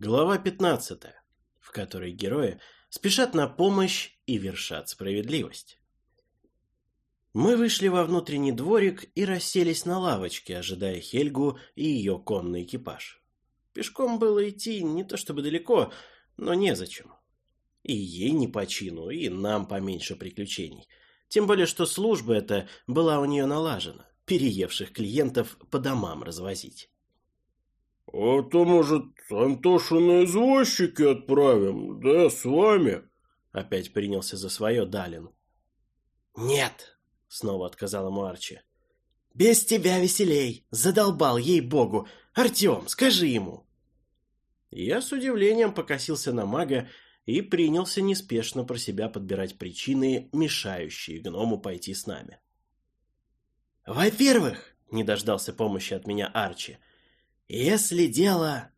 Глава 15, в которой герои спешат на помощь и вершат справедливость. Мы вышли во внутренний дворик и расселись на лавочке, ожидая Хельгу и ее конный экипаж. Пешком было идти не то чтобы далеко, но незачем. И ей не по чину, и нам поменьше приключений. Тем более, что служба эта была у нее налажена, переевших клиентов по домам развозить. «А то, может, Антошу на извозчики отправим, да, с вами?» Опять принялся за свое Далин. «Нет!» — снова отказал ему Арчи. «Без тебя веселей! Задолбал, ей-богу! Артем, скажи ему!» Я с удивлением покосился на мага и принялся неспешно про себя подбирать причины, мешающие гному пойти с нами. «Во-первых, — не дождался помощи от меня Арчи, — если дело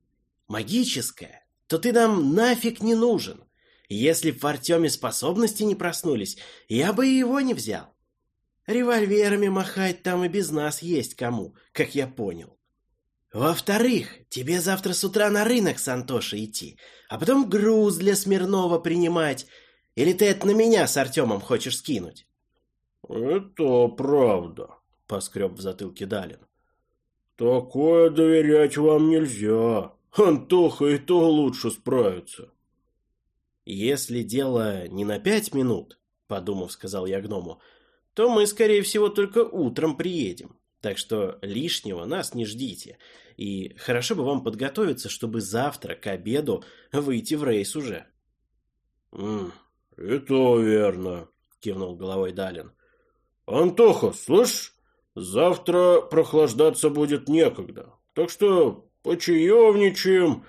магическое, то ты нам нафиг не нужен. Если в Артеме способности не проснулись, я бы и его не взял. Револьверами махать там и без нас есть кому, как я понял. Во-вторых, тебе завтра с утра на рынок с Антошей идти, а потом груз для Смирнова принимать. Или ты это на меня с Артемом хочешь скинуть? Это правда, поскреб в затылке Далин. Такое доверять вам нельзя. Антоха и то лучше справится. Если дело не на пять минут, подумав, сказал я гному, то мы, скорее всего, только утром приедем. Так что лишнего нас не ждите. И хорошо бы вам подготовиться, чтобы завтра к обеду выйти в рейс уже. «М -м, «Это верно», — кивнул головой Далин. «Антоха, слышь, завтра прохлаждаться будет некогда, так что почаевничаем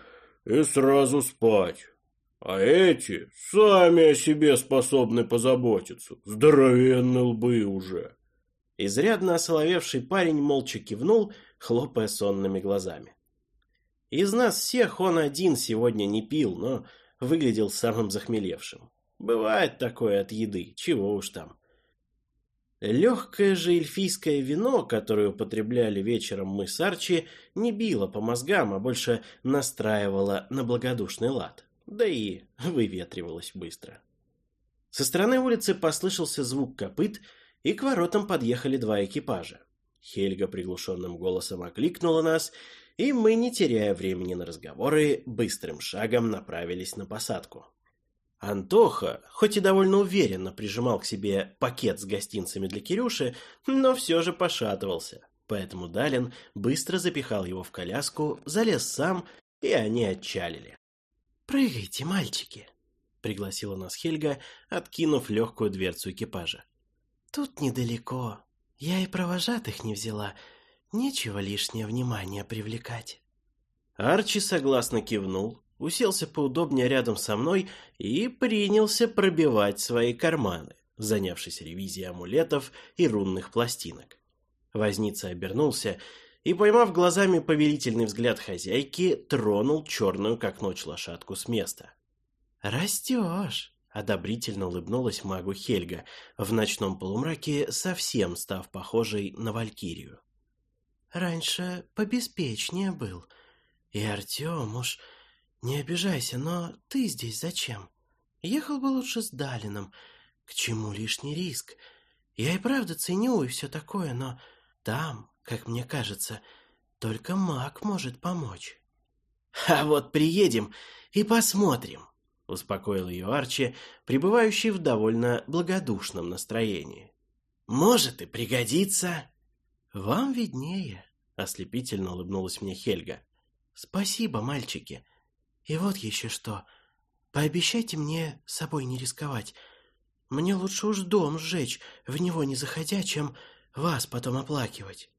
и сразу спать. А эти сами о себе способны позаботиться, здоровенные лбы уже». Изрядно осоловевший парень молча кивнул, хлопая сонными глазами. Из нас всех он один сегодня не пил, но выглядел самым захмелевшим. Бывает такое от еды, чего уж там. Легкое же эльфийское вино, которое употребляли вечером мы с Арчи, не било по мозгам, а больше настраивало на благодушный лад, да и выветривалось быстро. Со стороны улицы послышался звук копыт, и к воротам подъехали два экипажа. Хельга приглушенным голосом окликнула нас, и мы, не теряя времени на разговоры, быстрым шагом направились на посадку. Антоха, хоть и довольно уверенно прижимал к себе пакет с гостинцами для Кирюши, но все же пошатывался, поэтому Далин быстро запихал его в коляску, залез сам, и они отчалили. «Прыгайте, мальчики!» — пригласила нас Хельга, откинув легкую дверцу экипажа. Тут недалеко. Я и провожатых не взяла. Нечего лишнее внимание привлекать. Арчи согласно кивнул, уселся поудобнее рядом со мной и принялся пробивать свои карманы, занявшись ревизией амулетов и рунных пластинок. Возница обернулся и, поймав глазами повелительный взгляд хозяйки, тронул черную как ночь лошадку с места. «Растешь!» Одобрительно улыбнулась магу Хельга, в ночном полумраке совсем став похожей на валькирию. «Раньше побеспечнее был. И Артем уж... Не обижайся, но ты здесь зачем? Ехал бы лучше с Далином. К чему лишний риск? Я и правда ценю и все такое, но там, как мне кажется, только маг может помочь». «А вот приедем и посмотрим», успокоил ее Арчи, пребывающий в довольно благодушном настроении. Может и пригодится. Вам виднее, ослепительно улыбнулась мне Хельга. Спасибо, мальчики. И вот еще что. Пообещайте мне собой не рисковать. Мне лучше уж дом сжечь, в него не заходя, чем вас потом оплакивать.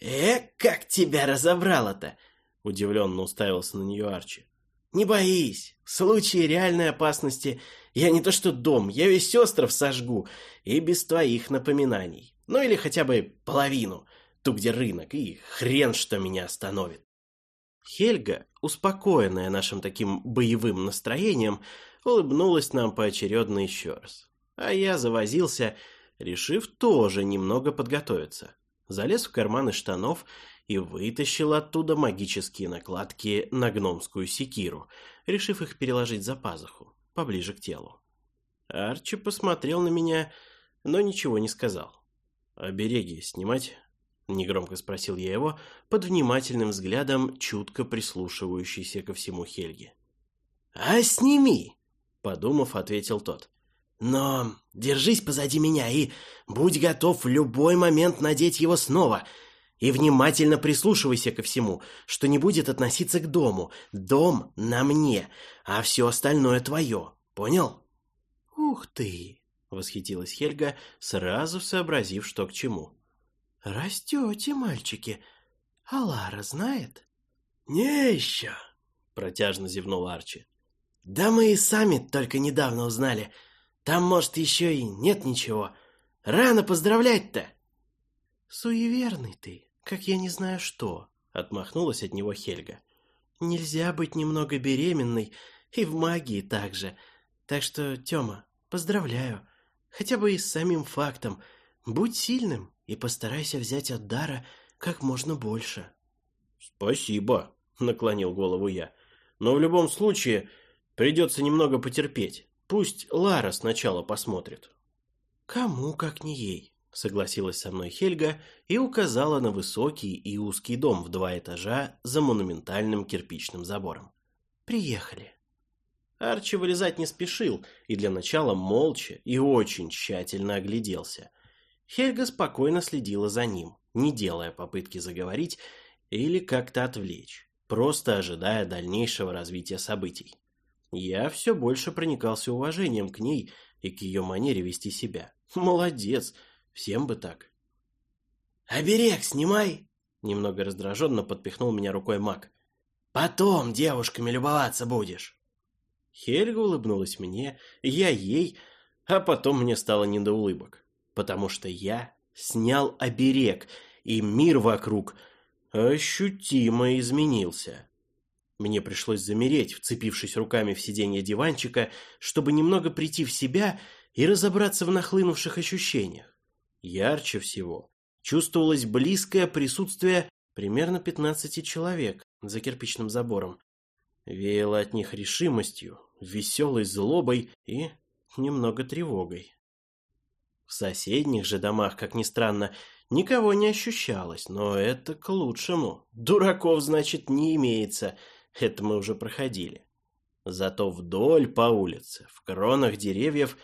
«Э, как тебя разобрало-то!» — удивленно уставился на нее Арчи. Не боись, в случае реальной опасности я не то что дом, я весь остров сожгу, и без твоих напоминаний. Ну или хотя бы половину, ту, где рынок, и хрен что меня остановит. Хельга, успокоенная нашим таким боевым настроением, улыбнулась нам поочередно еще раз. А я завозился, решив тоже немного подготовиться. Залез в карманы штанов и вытащил оттуда магические накладки на гномскую секиру, решив их переложить за пазуху, поближе к телу. Арчи посмотрел на меня, но ничего не сказал. «Обереги снимать?» — негромко спросил я его, под внимательным взглядом, чутко прислушивающийся ко всему Хельги. «А сними!» — подумав, ответил тот. «Но держись позади меня и будь готов в любой момент надеть его снова, и внимательно прислушивайся ко всему, что не будет относиться к дому. Дом на мне, а все остальное твое. Понял?» «Ух ты!» — восхитилась Хельга, сразу сообразив, что к чему. «Растете, мальчики. А Лара знает?» «Не еще!» — протяжно зевнул Арчи. «Да мы и сами только недавно узнали. Там, может, еще и нет ничего. Рано поздравлять-то!» «Суеверный ты, как я не знаю что», — отмахнулась от него Хельга. «Нельзя быть немного беременной, и в магии также. Так что, Тёма, поздравляю. Хотя бы и с самим фактом. Будь сильным и постарайся взять от дара как можно больше». «Спасибо», — наклонил голову я. «Но в любом случае придется немного потерпеть. Пусть Лара сначала посмотрит». «Кому, как не ей?» — согласилась со мной Хельга и указала на высокий и узкий дом в два этажа за монументальным кирпичным забором. «Приехали». Арчи вылезать не спешил и для начала молча и очень тщательно огляделся. Хельга спокойно следила за ним, не делая попытки заговорить или как-то отвлечь, просто ожидая дальнейшего развития событий. Я все больше проникался уважением к ней и к ее манере вести себя. Молодец, всем бы так. «Оберег снимай!» Немного раздраженно подпихнул меня рукой маг. «Потом девушками любоваться будешь!» Хельга улыбнулась мне, я ей, а потом мне стало не до улыбок, потому что я снял оберег, и мир вокруг ощутимо изменился. Мне пришлось замереть, вцепившись руками в сиденье диванчика, чтобы немного прийти в себя и разобраться в нахлынувших ощущениях. Ярче всего чувствовалось близкое присутствие примерно 15 человек за кирпичным забором. Веяло от них решимостью, веселой злобой и немного тревогой. В соседних же домах, как ни странно, никого не ощущалось, но это к лучшему. Дураков, значит, не имеется, это мы уже проходили. Зато вдоль по улице, в кронах деревьев,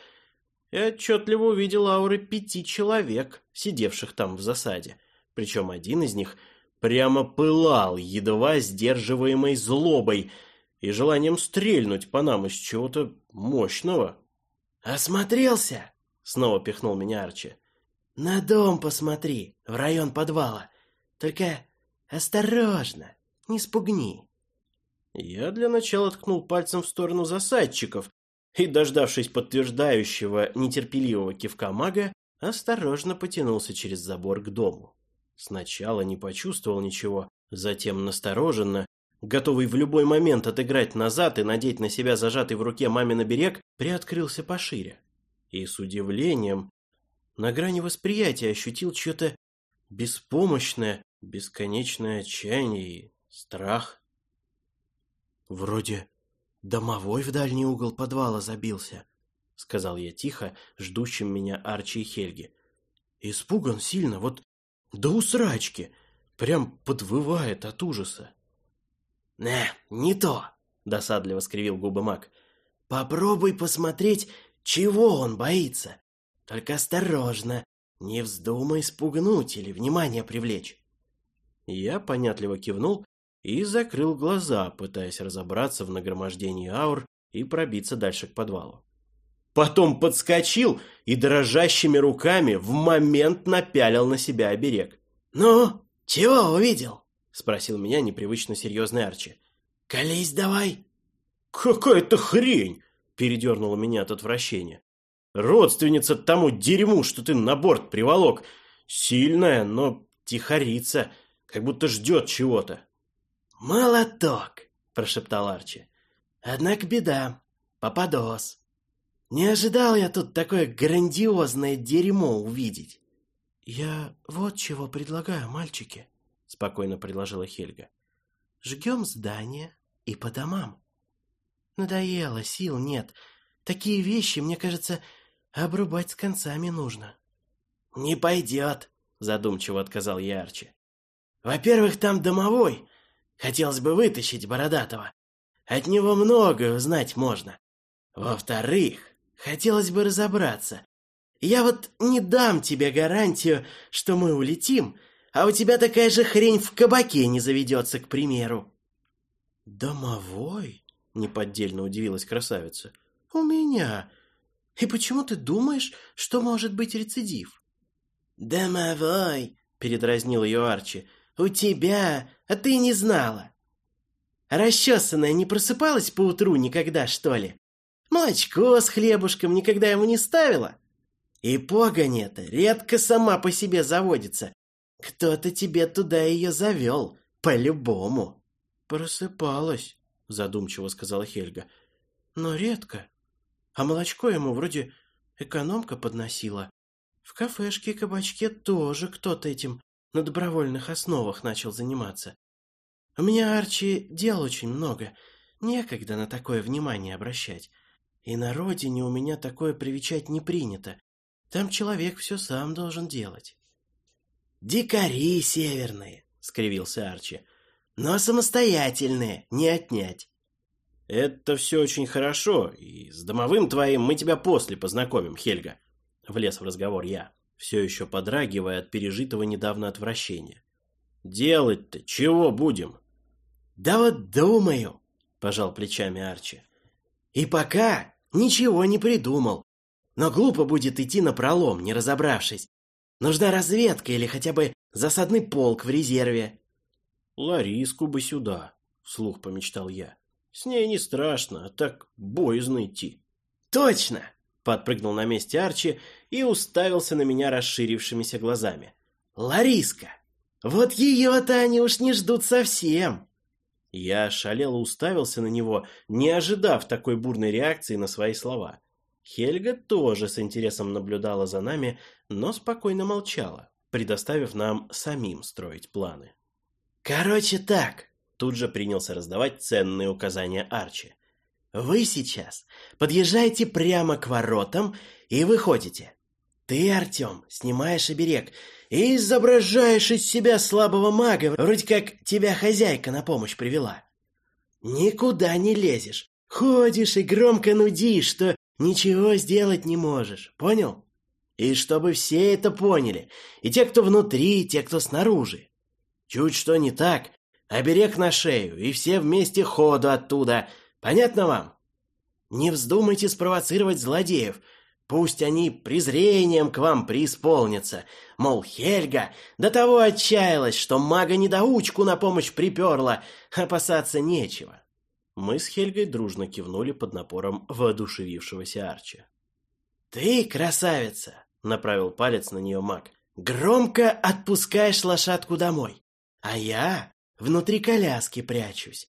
я отчетливо увидел ауры пяти человек, сидевших там в засаде. Причем один из них прямо пылал, едва сдерживаемой злобой – и желанием стрельнуть по нам из чего-то мощного. «Осмотрелся?» — снова пихнул меня Арчи. «На дом посмотри, в район подвала. Только осторожно, не спугни». Я для начала ткнул пальцем в сторону засадчиков и, дождавшись подтверждающего нетерпеливого кивка мага, осторожно потянулся через забор к дому. Сначала не почувствовал ничего, затем настороженно готовый в любой момент отыграть назад и надеть на себя зажатый в руке мамин оберег, приоткрылся пошире. И с удивлением на грани восприятия ощутил что-то беспомощное, бесконечное отчаяние и страх. «Вроде домовой в дальний угол подвала забился», — сказал я тихо, ждущим меня Арчи и Хельги. «Испуган сильно, вот до усрачки, прям подвывает от ужаса». «Не, не то!» — досадливо скривил губы маг. «Попробуй посмотреть, чего он боится. Только осторожно, не вздумай спугнуть или внимание привлечь». Я понятливо кивнул и закрыл глаза, пытаясь разобраться в нагромождении аур и пробиться дальше к подвалу. Потом подскочил и дрожащими руками в момент напялил на себя оберег. «Ну, чего увидел?» — спросил меня непривычно серьезный Арчи. «Колись давай!» «Какая-то хрень!» — передернуло меня от отвращения. «Родственница тому дерьму, что ты на борт приволок. Сильная, но тихорица, как будто ждет чего-то». «Молоток!» — прошептал Арчи. «Однако беда. Попадос. Не ожидал я тут такое грандиозное дерьмо увидеть». «Я вот чего предлагаю, мальчики», спокойно предложила Хельга. Жгем здание и по домам. Надоело, сил нет. Такие вещи, мне кажется, обрубать с концами нужно. Не пойдет, задумчиво отказал я Арчи. Во-первых, там домовой. Хотелось бы вытащить Бородатого. От него многое узнать можно. Во-вторых, хотелось бы разобраться. Я вот не дам тебе гарантию, что мы улетим, а у тебя такая же хрень в кабаке не заведется, к примеру. «Домовой?» — неподдельно удивилась красавица. «У меня. И почему ты думаешь, что может быть рецидив?» «Домовой!» — передразнил ее Арчи. «У тебя, а ты не знала. Расчесанная не просыпалась поутру никогда, что ли? Молочко с хлебушком никогда ему не ставила? И погонь эта редко сама по себе заводится. Кто-то тебе туда ее завел, по-любому. Просыпалась, задумчиво сказала Хельга. Но редко. А молочко ему вроде экономка подносила. В кафешке и кабачке тоже кто-то этим на добровольных основах начал заниматься. У меня, Арчи, дел очень много. Некогда на такое внимание обращать. И на родине у меня такое привечать не принято. Там человек все сам должен делать. «Дикари северные», — скривился Арчи. «Но самостоятельные, не отнять». «Это все очень хорошо, и с домовым твоим мы тебя после познакомим, Хельга», — влез в разговор я, все еще подрагивая от пережитого недавно отвращения. «Делать-то чего будем?» «Да вот думаю», — пожал плечами Арчи. «И пока ничего не придумал. Но глупо будет идти на пролом, не разобравшись. Нужна разведка или хотя бы засадный полк в резерве». «Лариску бы сюда», — вслух помечтал я. «С ней не страшно, а так боязно идти». «Точно!» — подпрыгнул на месте Арчи и уставился на меня расширившимися глазами. «Лариска! Вот ее-то они уж не ждут совсем!» Я ошалело уставился на него, не ожидав такой бурной реакции на свои слова. Хельга тоже с интересом наблюдала за нами, но спокойно молчала, предоставив нам самим строить планы. «Короче так», — тут же принялся раздавать ценные указания Арчи. «Вы сейчас подъезжаете прямо к воротам и выходите. Ты, Артем, снимаешь оберег и изображаешь из себя слабого мага, вроде как тебя хозяйка на помощь привела. Никуда не лезешь, ходишь и громко нудишь, что ничего сделать не можешь, понял? И чтобы все это поняли, и те, кто внутри, и те, кто снаружи. Чуть что не так, оберег на шею, и все вместе ходу оттуда. Понятно вам? Не вздумайте спровоцировать злодеев, Пусть они презрением к вам преисполнятся. Мол, Хельга до того отчаялась, что мага-недоучку на помощь приперла. Опасаться нечего. Мы с Хельгой дружно кивнули под напором воодушевившегося Арчи. «Ты, красавица!» — направил палец на нее маг. «Громко отпускаешь лошадку домой, а я внутри коляски прячусь.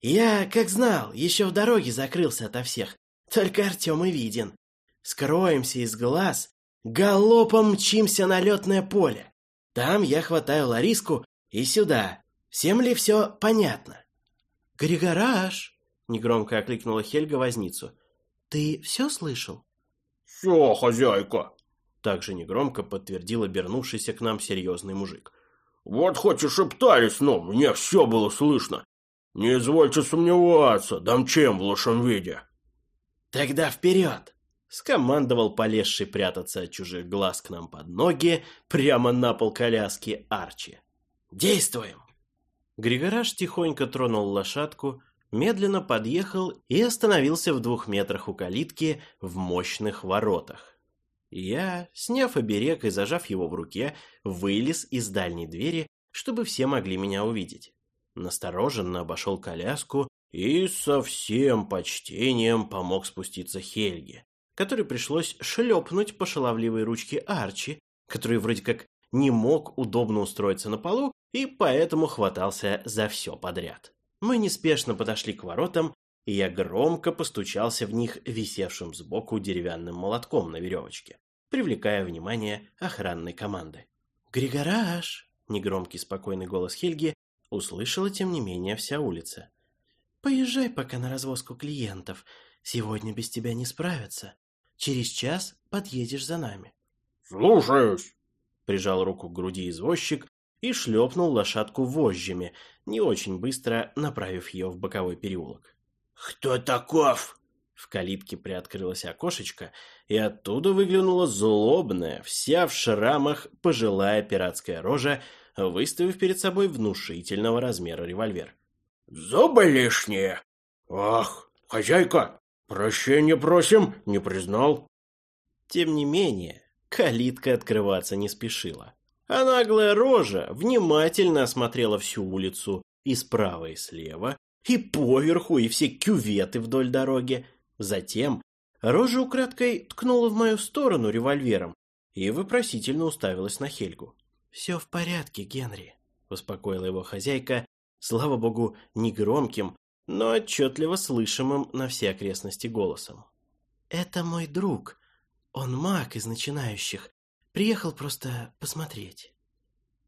Я, как знал, еще в дороге закрылся ото всех, только Артем и виден скроемся из глаз, галопом мчимся на летное поле. Там я хватаю Лариску и сюда. Всем ли все понятно? «Григораж!» — негромко окликнула Хельга возницу. «Ты все слышал?» «Все, хозяйка!» — также негромко подтвердил обернувшийся к нам серьезный мужик. «Вот хоть и шептались, но мне все было слышно. Не извольте сомневаться, дам чем в лучшем виде». «Тогда вперед!» скомандовал полезший прятаться от чужих глаз к нам под ноги прямо на пол коляски Арчи. «Действуем!» Григораж тихонько тронул лошадку, медленно подъехал и остановился в двух метрах у калитки в мощных воротах. Я, сняв оберег и зажав его в руке, вылез из дальней двери, чтобы все могли меня увидеть. Настороженно обошел коляску и со всем почтением помог спуститься Хельге, которой пришлось шлепнуть по шаловливой ручке Арчи, который вроде как не мог удобно устроиться на полу и поэтому хватался за все подряд. Мы неспешно подошли к воротам, и я громко постучался в них висевшим сбоку деревянным молотком на веревочке, привлекая внимание охранной команды. «Григораж!» — Негромкий спокойный голос Хельги услышала, тем не менее, вся улица. «Поезжай пока на развозку клиентов. Сегодня без тебя не справятся. Через час подъедешь за нами». «Слушаюсь!» Прижал руку к груди извозчик и шлепнул лошадку вожжами, не очень быстро направив ее в боковой переулок. «Кто таков?» В калитке приоткрылось окошечко, и оттуда выглянула злобная, вся в шрамах пожилая пиратская рожа, выставив перед собой внушительного размера револьвер. «Зубы лишние! Ах, хозяйка, прощения просим, не признал!» Тем не менее, калитка открываться не спешила. А наглая рожа внимательно осмотрела всю улицу и справа, и слева, и поверху, и все кюветы вдоль дороги, Затем Рожа украдкой ткнула в мою сторону револьвером и вопросительно уставилась на Хельгу. «Все в порядке, Генри», — успокоила его хозяйка, слава богу, негромким, но отчетливо слышимым на все окрестности голосом. «Это мой друг. Он маг из начинающих. Приехал просто посмотреть».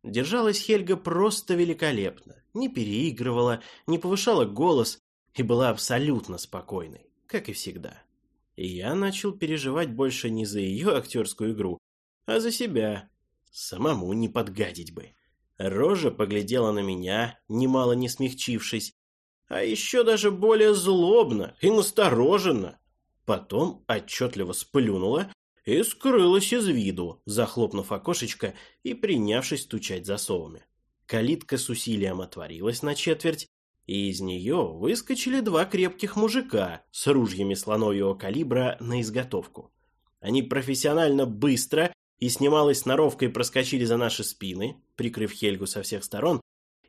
Держалась Хельга просто великолепно, не переигрывала, не повышала голос и была абсолютно спокойной как и всегда. И я начал переживать больше не за ее актерскую игру, а за себя. Самому не подгадить бы. Рожа поглядела на меня, немало не смягчившись, а еще даже более злобно и настороженно. Потом отчетливо сплюнула и скрылась из виду, захлопнув окошечко и принявшись стучать засовами. Калитка с усилием отворилась на четверть, и из нее выскочили два крепких мужика с ружьями слоновьего калибра на изготовку. Они профессионально быстро и с немалой сноровкой проскочили за наши спины, прикрыв Хельгу со всех сторон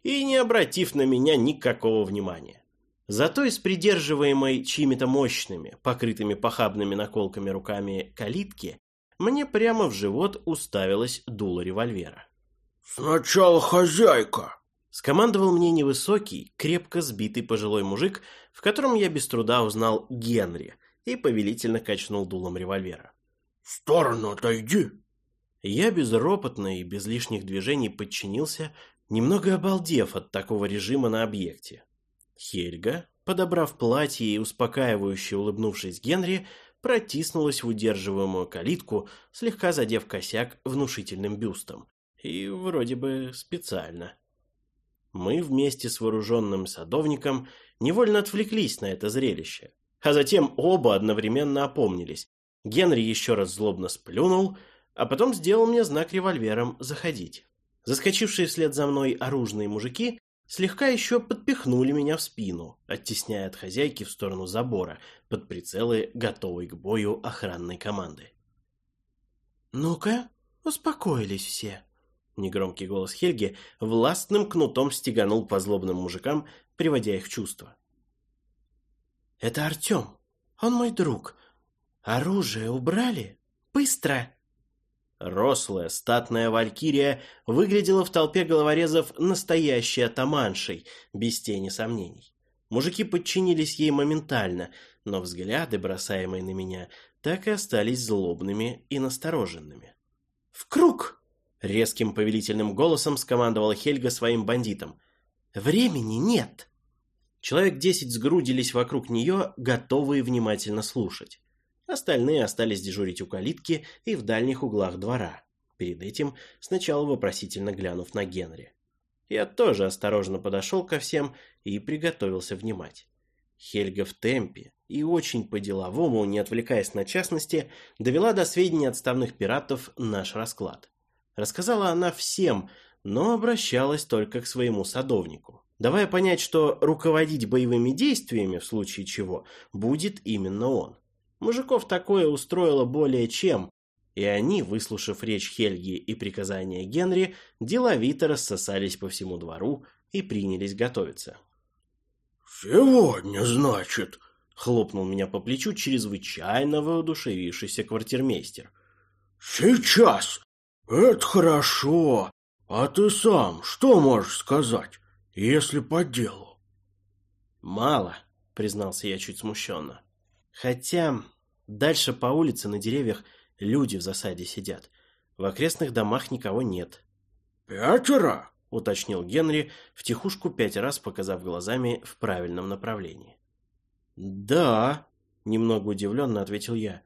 и не обратив на меня никакого внимания. Зато из придерживаемой чьими-то мощными, покрытыми похабными наколками руками калитки, мне прямо в живот уставилась дуло револьвера. «Сначала хозяйка!» Скомандовал мне невысокий, крепко сбитый пожилой мужик, в котором я без труда узнал Генри, и повелительно качнул дулом револьвера. «В сторону отойди!» Я безропотно и без лишних движений подчинился, немного обалдев от такого режима на объекте. Хельга, подобрав платье и успокаивающе улыбнувшись Генри, протиснулась в удерживаемую калитку, слегка задев косяк внушительным бюстом. И вроде бы специально. Мы вместе с вооруженным садовником невольно отвлеклись на это зрелище, а затем оба одновременно опомнились. Генри еще раз злобно сплюнул, а потом сделал мне знак револьвером «заходить». Заскочившие вслед за мной оружные мужики слегка еще подпихнули меня в спину, оттесняя от хозяйки в сторону забора, под прицелы готовой к бою охранной команды. «Ну-ка, успокоились все», Негромкий голос Хельги властным кнутом стеганул по злобным мужикам, приводя их в чувство. «Это Артем. Он мой друг. Оружие убрали? Быстро!» Рослая, статная валькирия выглядела в толпе головорезов настоящей атаманшей, без тени сомнений. Мужики подчинились ей моментально, но взгляды, бросаемые на меня, так и остались злобными и настороженными. «В круг!» Резким повелительным голосом скомандовала Хельга своим бандитам. «Времени нет!» Человек десять сгрудились вокруг нее, готовые внимательно слушать. Остальные остались дежурить у калитки и в дальних углах двора, перед этим сначала вопросительно глянув на Генри. Я тоже осторожно подошел ко всем и приготовился внимать. Хельга в темпе и очень по-деловому, не отвлекаясь на частности, довела до сведения отставных пиратов наш расклад. Рассказала она всем, но обращалась только к своему садовнику, давая понять, что руководить боевыми действиями, в случае чего, будет именно он. Мужиков такое устроило более чем, и они, выслушав речь Хельги и приказания Генри, деловито рассосались по всему двору и принялись готовиться. «Сегодня, значит?» — хлопнул меня по плечу чрезвычайно воодушевившийся квартирмейстер. «Сейчас! «Это хорошо. А ты сам что можешь сказать, если по делу?» «Мало», — признался я чуть смущенно. «Хотя дальше по улице на деревьях люди в засаде сидят. В окрестных домах никого нет». «Пятеро?» — уточнил Генри, втихушку пять раз показав глазами в правильном направлении. «Да», — немного удивленно ответил я.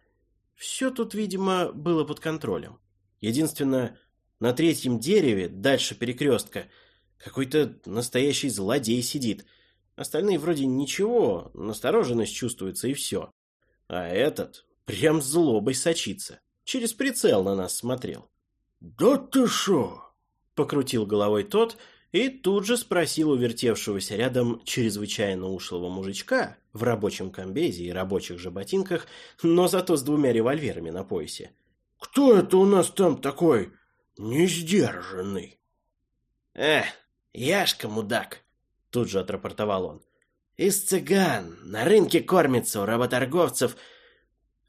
«Все тут, видимо, было под контролем. Единственное, на третьем дереве, дальше перекрестка, какой-то настоящий злодей сидит. Остальные вроде ничего, настороженность чувствуется и все. А этот прям злобой сочится. Через прицел на нас смотрел. «Да ты шо?» — покрутил головой тот и тут же спросил у вертевшегося рядом чрезвычайно ушлого мужичка в рабочем комбезе и рабочих же ботинках, но зато с двумя револьверами на поясе. «Кто это у нас там такой несдержанный?» «Эх, Яшка, мудак!» — тут же отрапортовал он. «Из цыган, на рынке кормится у работорговцев.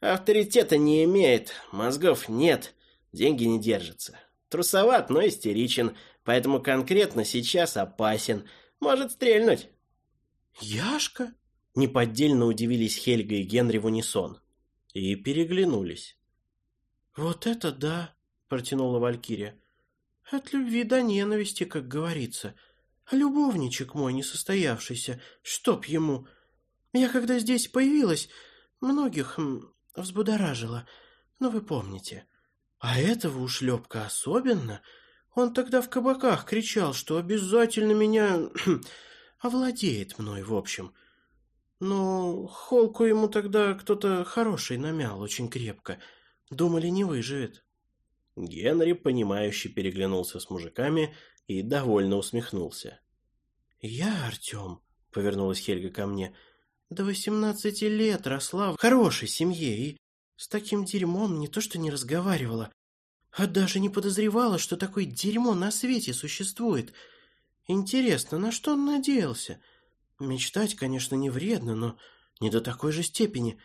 Авторитета не имеет, мозгов нет, деньги не держатся. Трусоват, но истеричен, поэтому конкретно сейчас опасен. Может стрельнуть». «Яшка?» — неподдельно удивились Хельга и Генри в унисон. И переглянулись. «Вот это да!» — протянула Валькирия. «От любви до ненависти, как говорится. Любовничек мой несостоявшийся, чтоб ему. Я когда здесь появилась, многих взбудоражила, ну вы помните. А этого ушлепка особенно. Он тогда в кабаках кричал, что обязательно меня овладеет мной, в общем. Но холку ему тогда кто-то хороший намял очень крепко. Думали, не выживет. Генри, понимающе переглянулся с мужиками и довольно усмехнулся. «Я, Артем», — повернулась Хельга ко мне, — «до восемнадцати лет росла в хорошей семье и с таким дерьмом не то что не разговаривала, а даже не подозревала, что такое дерьмо на свете существует. Интересно, на что он надеялся? Мечтать, конечно, не вредно, но не до такой же степени.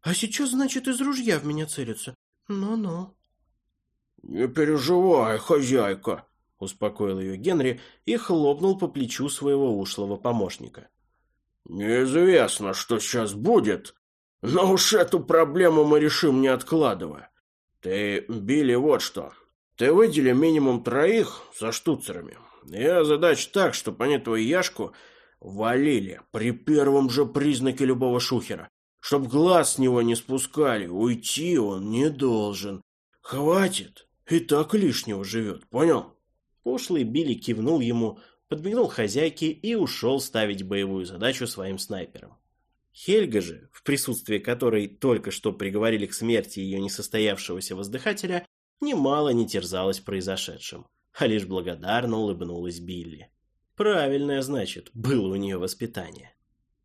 А сейчас, значит, из ружья в меня целятся. Ну-ну». «Не переживай, хозяйка», — успокоил ее Генри и хлопнул по плечу своего ушлого помощника. «Неизвестно, что сейчас будет, но уж эту проблему мы решим, не откладывая. Ты, Билли, вот что. Ты выдели минимум троих за штуцерами. Я задач так, чтобы они твою яшку валили при первом же признаке любого шухера. Чтоб глаз с него не спускали, уйти он не должен. Хватит, и так лишнего живет, понял?» Пошлый Билли кивнул ему, подмигнул хозяйке и ушел ставить боевую задачу своим снайперам. Хельга же, в присутствии которой только что приговорили к смерти ее несостоявшегося воздыхателя, немало не терзалась произошедшим, а лишь благодарно улыбнулась Билли. Правильное, значит, было у нее воспитание.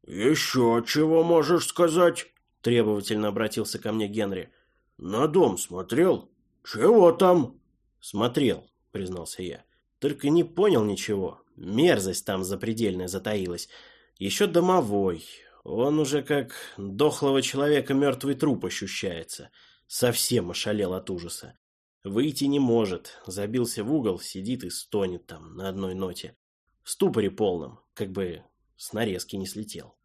«Еще чего можешь сказать?» – требовательно обратился ко мне Генри. «На дом смотрел? Чего там?» «Смотрел», – признался я. Только не понял ничего. Мерзость там запредельная затаилась. Еще домовой. Он уже как дохлого человека мертвый труп ощущается. Совсем ошалел от ужаса. Выйти не может. Забился в угол, сидит и стонет там на одной ноте. В ступоре полном, как бы с нарезки не слетел.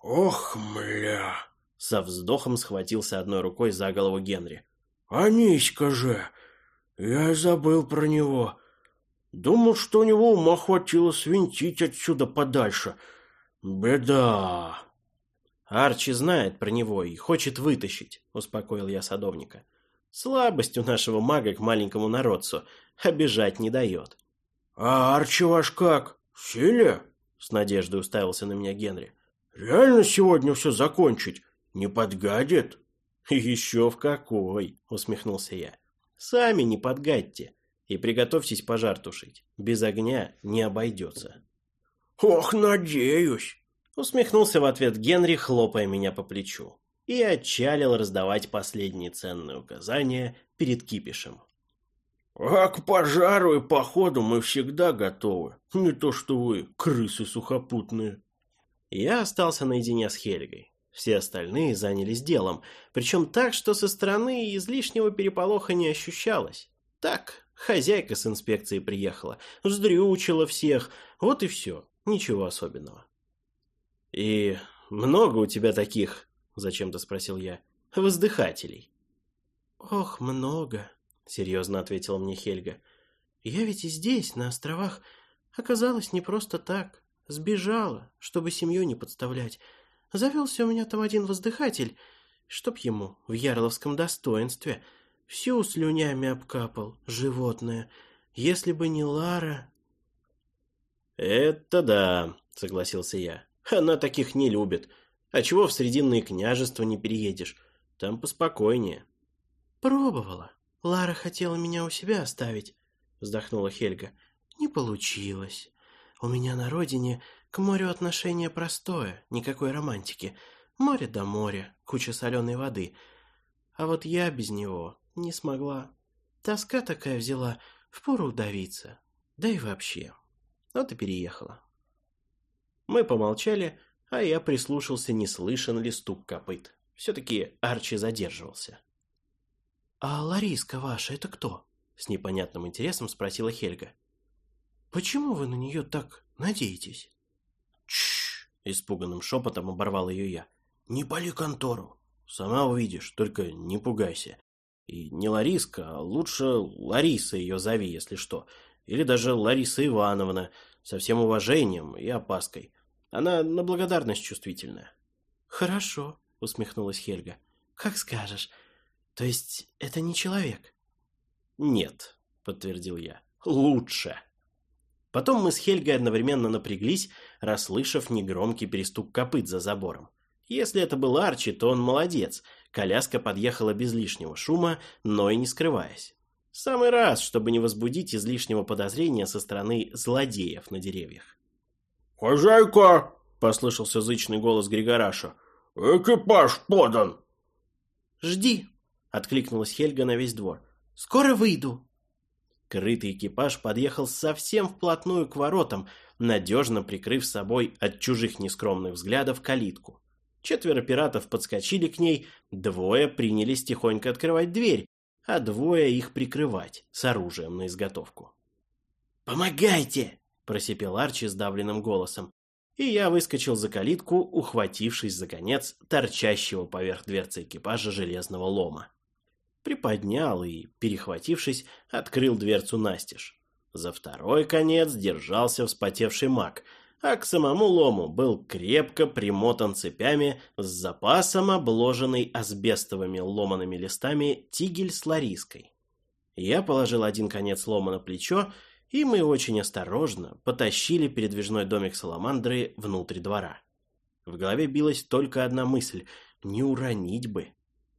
«Ох, мля!» Со вздохом схватился одной рукой за голову Генри. «Аниська же! Я забыл про него. Думал, что у него ума хватило свинтить отсюда подальше. Беда. Арчи знает про него и хочет вытащить, успокоил я садовника. Слабость у нашего мага к маленькому народцу. Обижать не дает. А Арчи ваш как? В силе? С надеждой уставился на меня Генри. Реально сегодня все закончить? Не подгадит? Еще в какой, усмехнулся я. Сами не подгадьте и приготовьтесь пожар тушить. Без огня не обойдется. «Ох, надеюсь!» Усмехнулся в ответ Генри, хлопая меня по плечу. И отчалил раздавать последние ценные указания перед кипишем. «А к пожару и походу мы всегда готовы. Не то что вы, крысы сухопутные». Я остался наедине с Хельгой. Все остальные занялись делом, причем так, что со стороны излишнего переполоха не ощущалось. Так, Хозяйка с инспекции приехала, вздрючила всех, вот и все, ничего особенного. «И много у тебя таких?» – зачем-то спросил я. «Воздыхателей». «Ох, много», – серьезно ответила мне Хельга. Я ведь и здесь, на островах, оказалась не просто так. Сбежала, чтобы семью не подставлять. Завелся у меня там один воздыхатель, чтоб ему в ярловском достоинстве всю слюнями обкапал, животное. Если бы не Лара... «Это да», — согласился я. «Она таких не любит. А чего в Срединные княжества не переедешь? Там поспокойнее». «Пробовала. Лара хотела меня у себя оставить», — вздохнула Хельга. «Не получилось. У меня на родине к морю отношение простое, никакой романтики. Море до моря, куча соленой воды. А вот я без него не смогла. Тоска такая взяла, впору удавиться. Да и вообще. Вот и переехала. Мы помолчали, а я прислушался, не слышен ли стук копыт. Все-таки Арчи задерживался. «А Лариска ваша это кто?» С непонятным интересом спросила Хельга. «Почему вы на нее так надеетесь?» «Чш!» — испуганным шепотом оборвал ее я. «Не пали контору. Сама увидишь, только не пугайся. И не Лариска, а лучше Лариса ее зови, если что. Или даже Лариса Ивановна, со всем уважением и опаской. Она на благодарность чувствительная. «Хорошо», — усмехнулась Хельга. «Как скажешь. То есть это не человек?» «Нет», — подтвердил я. «Лучше». Потом мы с Хельгой одновременно напряглись, расслышав негромкий перестук копыт за забором. Если это был Арчи, то он молодец. Коляска подъехала без лишнего шума, но и не скрываясь. Самый раз, чтобы не возбудить излишнего подозрения со стороны злодеев на деревьях. «Хозяйка!» — послышался зычный голос Григораша. «Экипаж подан!» «Жди!» — откликнулась Хельга на весь двор. «Скоро выйду!» Крытый экипаж подъехал совсем вплотную к воротам, надежно прикрыв собой от чужих нескромных взглядов калитку. Четверо пиратов подскочили к ней, двое принялись тихонько открывать дверь, а двое их прикрывать с оружием на изготовку. «Помогайте!» – просипел Арчи сдавленным голосом, и я выскочил за калитку, ухватившись за конец торчащего поверх дверцы экипажа железного лома. Приподнял и, перехватившись, открыл дверцу настежь. За второй конец держался вспотевший маг – а к самому лому был крепко примотан цепями с запасом обложенный асбестовыми ломаными листами тигель с лариской. Я положил один конец лома на плечо, и мы очень осторожно потащили передвижной домик Саламандры внутрь двора. В голове билась только одна мысль — не уронить бы.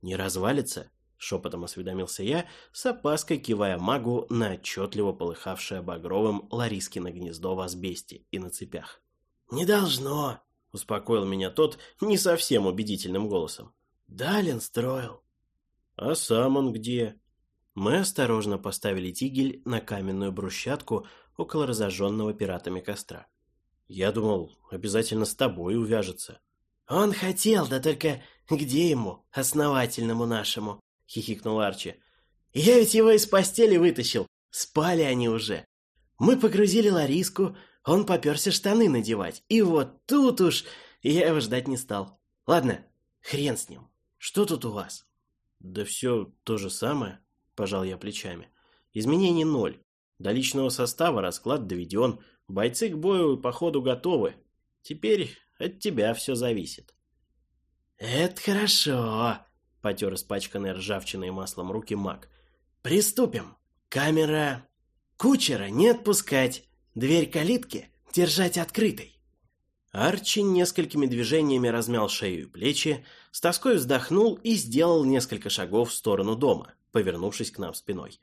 Не развалится? — шепотом осведомился я, с опаской кивая магу на отчетливо полыхавшее багровым Ларискино гнездо в асбесте и на цепях. «Не должно», — успокоил меня тот не совсем убедительным голосом. «Далин строил». «А сам он где?» Мы осторожно поставили тигель на каменную брусчатку около разожженного пиратами костра. Я думал, обязательно с тобой увяжется. «Он хотел, да только где ему, основательному нашему?» — хихикнул Арчи. «Я ведь его из постели вытащил. Спали они уже. Мы погрузили Лариску, он поперся штаны надевать. И вот тут уж я его ждать не стал. Ладно, хрен с ним. Что тут у вас?» «Да все то же самое», — пожал я плечами. «Изменений ноль. До личного состава расклад доведен. Бойцы к бою походу готовы. Теперь от тебя все зависит». «Это хорошо», — потер испачканный ржавчиной маслом руки маг. «Приступим. Камера Кучера не отпускать, дверь калитки держать открытой. Арчи несколькими движениями размял шею и плечи, с тоской вздохнул и сделал несколько шагов в сторону дома, повернувшись к нам спиной.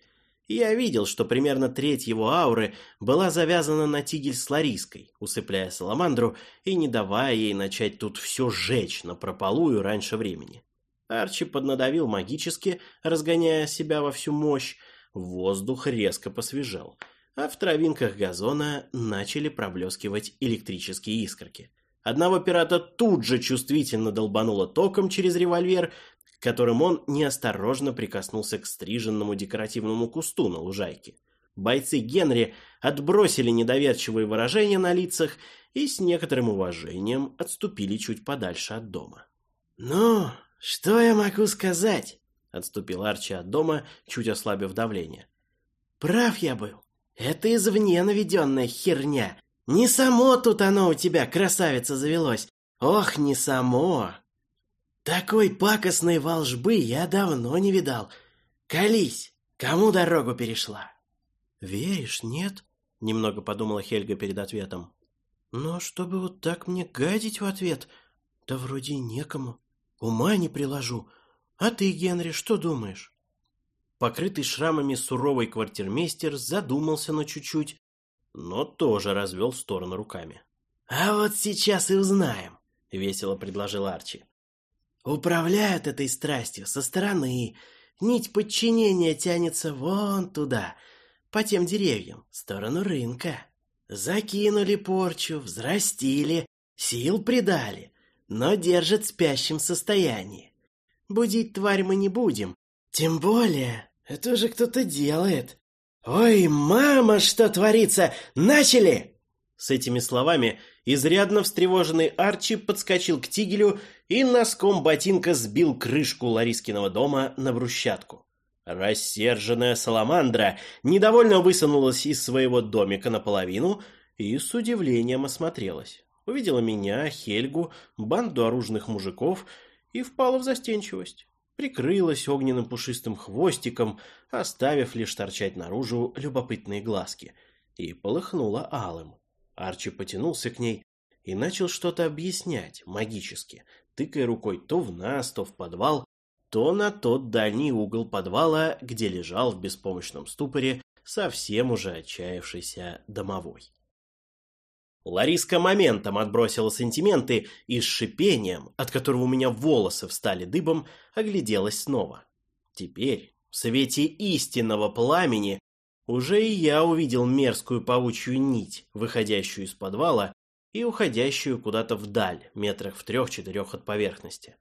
Я видел, что примерно треть его ауры была завязана на тигель с Лариской, усыпляя Саламандру и не давая ей начать тут все сжечь напропалую раньше времени. Арчи поднадавил магически, разгоняя себя во всю мощь, воздух резко посвежел, а в травинках газона начали проблескивать электрические искорки. Одного пирата тут же чувствительно долбануло током через револьвер, которым он неосторожно прикоснулся к стриженному декоративному кусту на лужайке. Бойцы Генри отбросили недоверчивые выражения на лицах и с некоторым уважением отступили чуть подальше от дома. «Ну, что я могу сказать?» Отступил Арчи от дома, чуть ослабив давление. Прав я был. Это извне наведенная херня. Не само тут оно у тебя, красавица, завелось. Ох, не само. Такой пакостной волжбы я давно не видал. Колись, кому дорогу перешла? Веришь, нет? Немного подумала Хельга перед ответом. Но чтобы вот так мне гадить в ответ, да вроде некому. Ума не приложу. А ты, Генри, что думаешь? Покрытый шрамами суровый квартирмейстер задумался на чуть-чуть, но тоже развел в сторону руками. «А вот сейчас и узнаем», — весело предложил Арчи. «Управляют этой страстью со стороны. Нить подчинения тянется вон туда, по тем деревьям, в сторону рынка. Закинули порчу, взрастили, сил придали, но держат в спящем состоянии. Будить тварь мы не будем, тем более это же кто-то делает. «Ой, мама, что творится! Начали!» С этими словами изрядно встревоженный Арчи подскочил к тигелю и носком ботинка сбил крышку Ларискиного дома на брусчатку. Рассерженная саламандра недовольно высунулась из своего домика наполовину и с удивлением осмотрелась. Увидела меня, Хельгу, банду оружных мужиков и впала в застенчивость прикрылась огненным пушистым хвостиком, оставив лишь торчать наружу любопытные глазки, и полыхнула алым. Арчи потянулся к ней и начал что-то объяснять магически, тыкая рукой то в нас, то в подвал, то на тот дальний угол подвала, где лежал в беспомощном ступоре совсем уже отчаявшийся домовой. Лариска моментом отбросила сантименты и с шипением, от которого у меня волосы встали дыбом, огляделась снова. Теперь, в свете истинного пламени, уже и я увидел мерзкую паучью нить, выходящую из подвала и уходящую куда-то вдаль, метрах в трех-четырех от поверхности.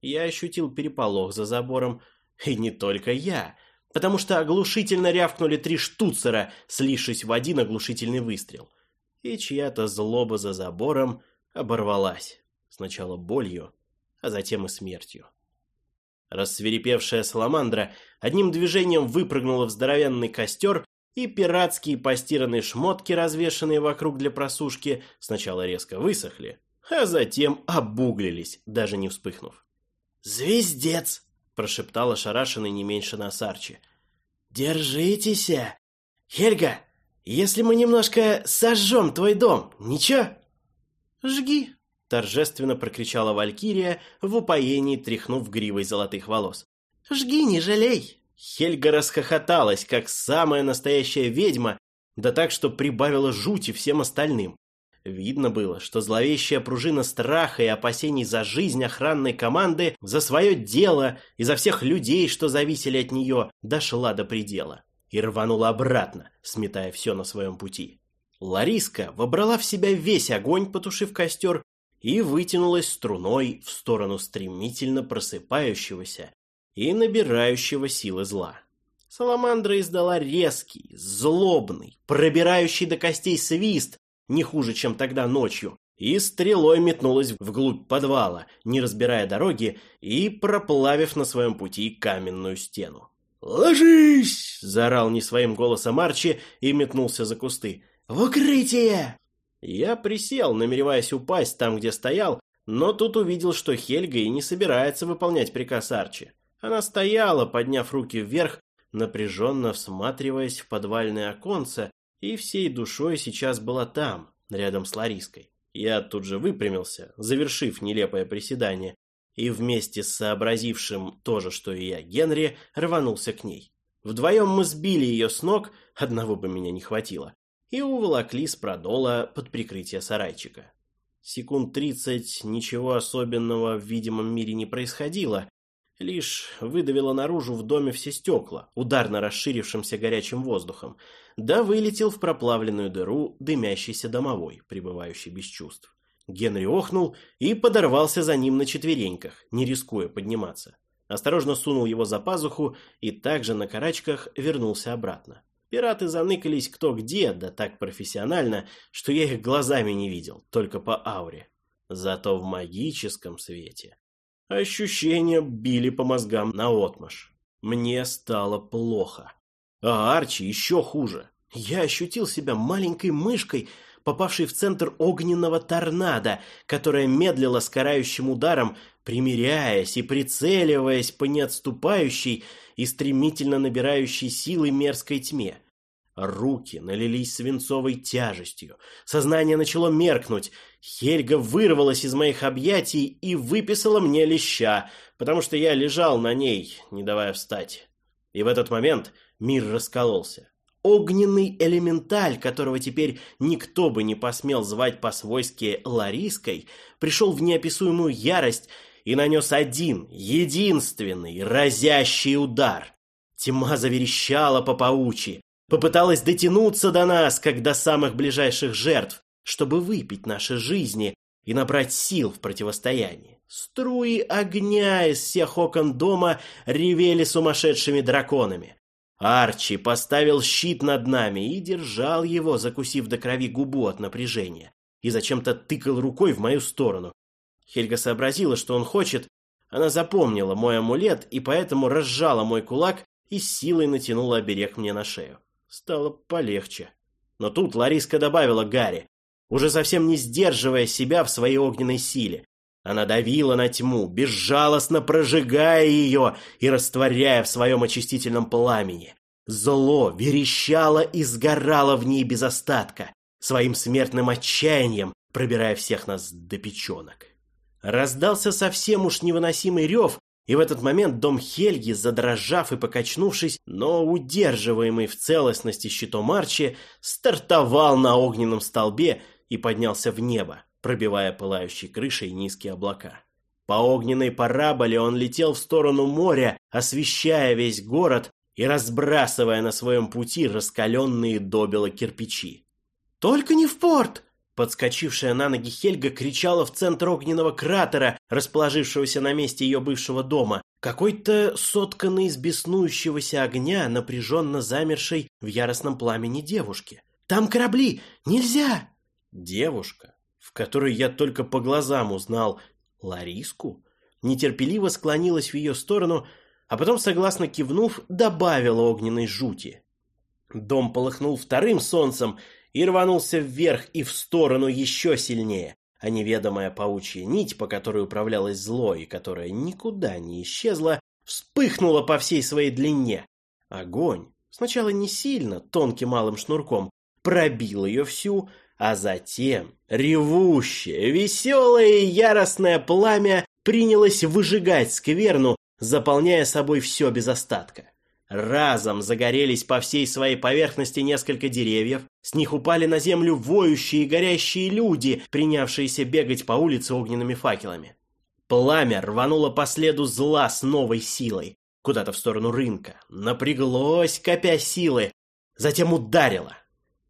Я ощутил переполох за забором, и не только я, потому что оглушительно рявкнули три штуцера, слившись в один оглушительный выстрел — и чья-то злоба за забором оборвалась, сначала болью, а затем и смертью. Рассверепевшая саламандра одним движением выпрыгнула в здоровенный костер, и пиратские постиранные шмотки, развешанные вокруг для просушки, сначала резко высохли, а затем обуглились, даже не вспыхнув. «Звездец!» – прошептала шарашенный не меньше нас Арчи. «Держитесь! Хельга, если мы немножко сожжем твой дом, ничего?» «Жги!» — торжественно прокричала Валькирия, в упоении тряхнув гривой золотых волос. «Жги, не жалей!» Хельга расхохоталась, как самая настоящая ведьма, да так, что прибавила жути всем остальным. Видно было, что зловещая пружина страха и опасений за жизнь охранной команды, за свое дело и за всех людей, что зависели от нее, дошла до предела и рванула обратно, сметая все на своем пути. Лариска вобрала в себя весь огонь, потушив костер, и вытянулась струной в сторону стремительно просыпающегося и набирающего силы зла. Саламандра издала резкий, злобный, пробирающий до костей свист, не хуже, чем тогда ночью, и стрелой метнулась вглубь подвала, не разбирая дороги и проплавив на своем пути каменную стену. «Ложись!» — заорал не своим голосом Арчи и метнулся за кусты. «В укрытие!» Я присел, намереваясь упасть там, где стоял, но тут увидел, что Хельга и не собирается выполнять приказ Арчи. Она стояла, подняв руки вверх, напряженно всматриваясь в подвальное оконце, и всей душой сейчас была там, рядом с Лариской. Я тут же выпрямился, завершив нелепое приседание, и вместе с сообразившим то же, что и я, Генри, рванулся к ней. Вдвоем мы сбили ее с ног, одного бы меня не хватило, и уволокли с продола под прикрытие сарайчика. Секунд тридцать ничего особенного в видимом мире не происходило, лишь выдавило наружу в доме все стекла, ударно расширившимся горячим воздухом, да вылетел в проплавленную дыру дымящийся домовой, пребывающий без чувств. Генри охнул и подорвался за ним на четвереньках, не рискуя подниматься. Осторожно сунул его за пазуху и также на карачках вернулся обратно. Пираты заныкались кто где, да так профессионально, что я их глазами не видел, только по ауре. Зато в магическом свете ощущения били по мозгам наотмашь. Мне стало плохо. А Арчи еще хуже. Я ощутил себя маленькой мышкой, попавшей в центр огненного торнадо, которая медлила с карающим ударом, примиряясь и прицеливаясь по неотступающей и стремительно набирающей силы мерзкой тьме. Руки налились свинцовой тяжестью. Сознание начало меркнуть. Хельга вырвалась из моих объятий и выписала мне леща, потому что я лежал на ней, не давая встать. И в этот момент мир раскололся. Огненный элементаль, которого теперь никто бы не посмел звать по-свойски Лариской, пришел в неописуемую ярость и нанес один, единственный, разящий удар. Тьма заверещала по паучьи, попыталась дотянуться до нас, как до самых ближайших жертв, чтобы выпить наши жизни и набрать сил в противостоянии. Струи огня из всех окон дома ревели сумасшедшими драконами. Арчи поставил щит над нами и держал его, закусив до крови губу от напряжения, и зачем-то тыкал рукой в мою сторону. Хельга сообразила, что он хочет. Она запомнила мой амулет и поэтому разжала мой кулак и силой натянула оберег мне на шею стало полегче. Но тут Лариска добавила Гарри, уже совсем не сдерживая себя в своей огненной силе. Она давила на тьму, безжалостно прожигая ее и растворяя в своем очистительном пламени. Зло верещало и сгорало в ней без остатка, своим смертным отчаянием пробирая всех нас до печенок. Раздался совсем уж невыносимый рев, и в этот момент дом Хельги, задрожав и покачнувшись, но удерживаемый в целостности щитом Арчи, стартовал на огненном столбе и поднялся в небо, пробивая пылающей крышей низкие облака. По огненной параболе он летел в сторону моря, освещая весь город и разбрасывая на своем пути раскаленные добело кирпичи. «Только не в порт!» Подскочившая на ноги Хельга кричала в центр огненного кратера, расположившегося на месте ее бывшего дома. Какой-то сотканный из беснующегося огня, напряженно замершей в яростном пламени девушки. «Там корабли! Нельзя!» Девушка, в которой я только по глазам узнал Лариску, нетерпеливо склонилась в ее сторону, а потом, согласно кивнув, добавила огненной жути. Дом полыхнул вторым солнцем, и рванулся вверх и в сторону еще сильнее, а неведомая паучья нить, по которой управлялось зло и которая никуда не исчезла, вспыхнула по всей своей длине. Огонь, сначала не сильно, тонким малым шнурком, пробил ее всю, а затем ревущее, веселое и яростное пламя принялось выжигать скверну, заполняя собой все без остатка. Разом загорелись по всей своей поверхности несколько деревьев, с них упали на землю воющие и горящие люди, принявшиеся бегать по улице огненными факелами. Пламя рвануло по следу зла с новой силой, куда-то в сторону рынка, напряглось, копя силы, затем ударило.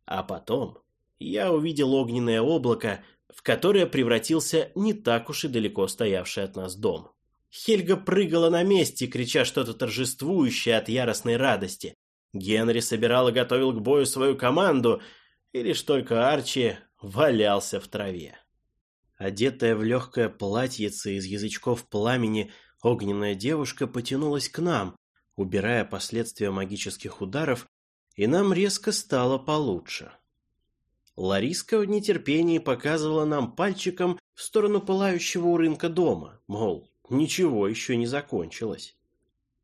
А потом я увидел огненное облако, в которое превратился не так уж и далеко стоявший от нас дом. Хельга прыгала на месте, крича что-то торжествующее от яростной радости. Генри собирал и готовил к бою свою команду, и лишь только Арчи валялся в траве. Одетая в легкое платьице из язычков пламени, огненная девушка потянулась к нам, убирая последствия магических ударов, и нам резко стало получше. Лариска в нетерпении показывала нам пальчиком в сторону пылающего у рынка дома, мол, ничего еще не закончилось.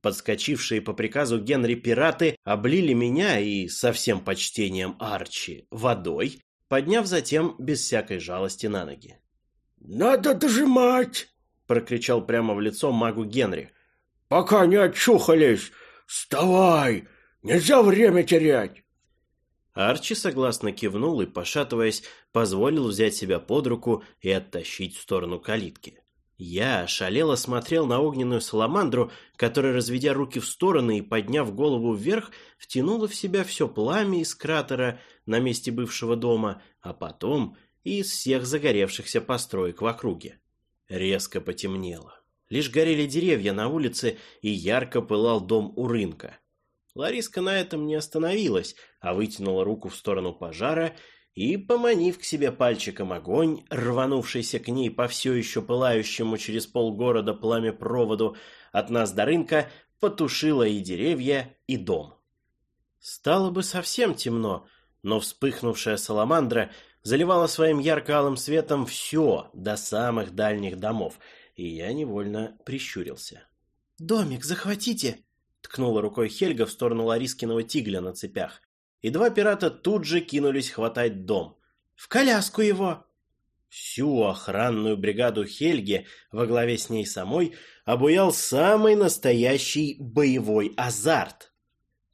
Подскочившие по приказу Генри пираты облили меня и, со всем почтением Арчи, водой, подняв затем без всякой жалости на ноги. «Надо дожимать!» — прокричал прямо в лицо магу Генри. «Пока не очухались! Вставай! Нельзя время терять!» Арчи согласно кивнул и, пошатываясь, позволил взять себя под руку и оттащить в сторону калитки. Я ошалело смотрел на огненную саламандру, которая, разведя руки в стороны и подняв голову вверх, втянула в себя все пламя из кратера на месте бывшего дома, а потом и из всех загоревшихся построек в округе. Резко потемнело. Лишь горели деревья на улице, и ярко пылал дом у рынка. Лариска на этом не остановилась, а вытянула руку в сторону пожара и, поманив к себе пальчиком огонь, рванувшийся к ней по все еще пылающему через полгорода пламя-проводу от нас до рынка, потушила и деревья, и дом. Стало бы совсем темно, но вспыхнувшая саламандра заливала своим ярко-алым светом все до самых дальних домов, и я невольно прищурился. «Домик захватите!» — ткнула рукой Хельга в сторону Ларискиного тигля на цепях. И два пирата тут же кинулись хватать дом. «В коляску его!» Всю охранную бригаду Хельги во главе с ней самой обуял самый настоящий боевой азарт.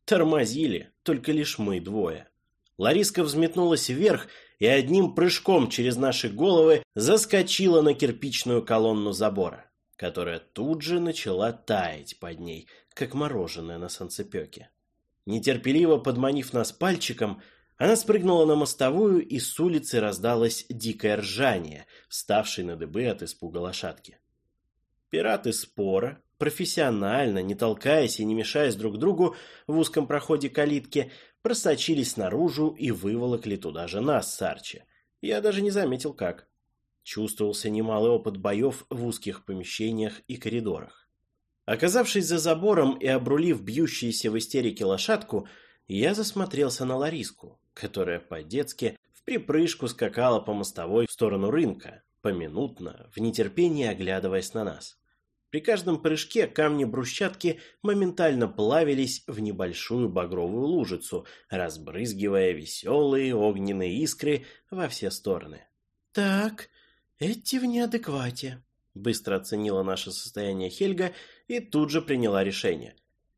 Тормозили только лишь мы двое. Лариска взметнулась вверх и одним прыжком через наши головы заскочила на кирпичную колонну забора, которая тут же начала таять под ней, как мороженое на солнцепеке. Нетерпеливо подманив нас пальчиком, она спрыгнула на мостовую, и с улицы раздалось дикое ржание, ставшей на дыбы от испуга лошадки. Пираты спора, профессионально, не толкаясь и не мешаясь друг другу в узком проходе калитки, просочились наружу и выволокли туда же нас с Арчи. Я даже не заметил как. Чувствовался немалый опыт боев в узких помещениях и коридорах. Оказавшись за забором и обрулив бьющуюся в истерике лошадку, я засмотрелся на Лариску, которая по-детски в припрыжку скакала по мостовой в сторону рынка, поминутно, в нетерпении оглядываясь на нас. При каждом прыжке камни брусчатки моментально плавились в небольшую багровую лужицу, разбрызгивая веселые огненные искры во все стороны. «Так, эти в неадеквате», — быстро оценила наше состояние Хельга и тут же приняла решение.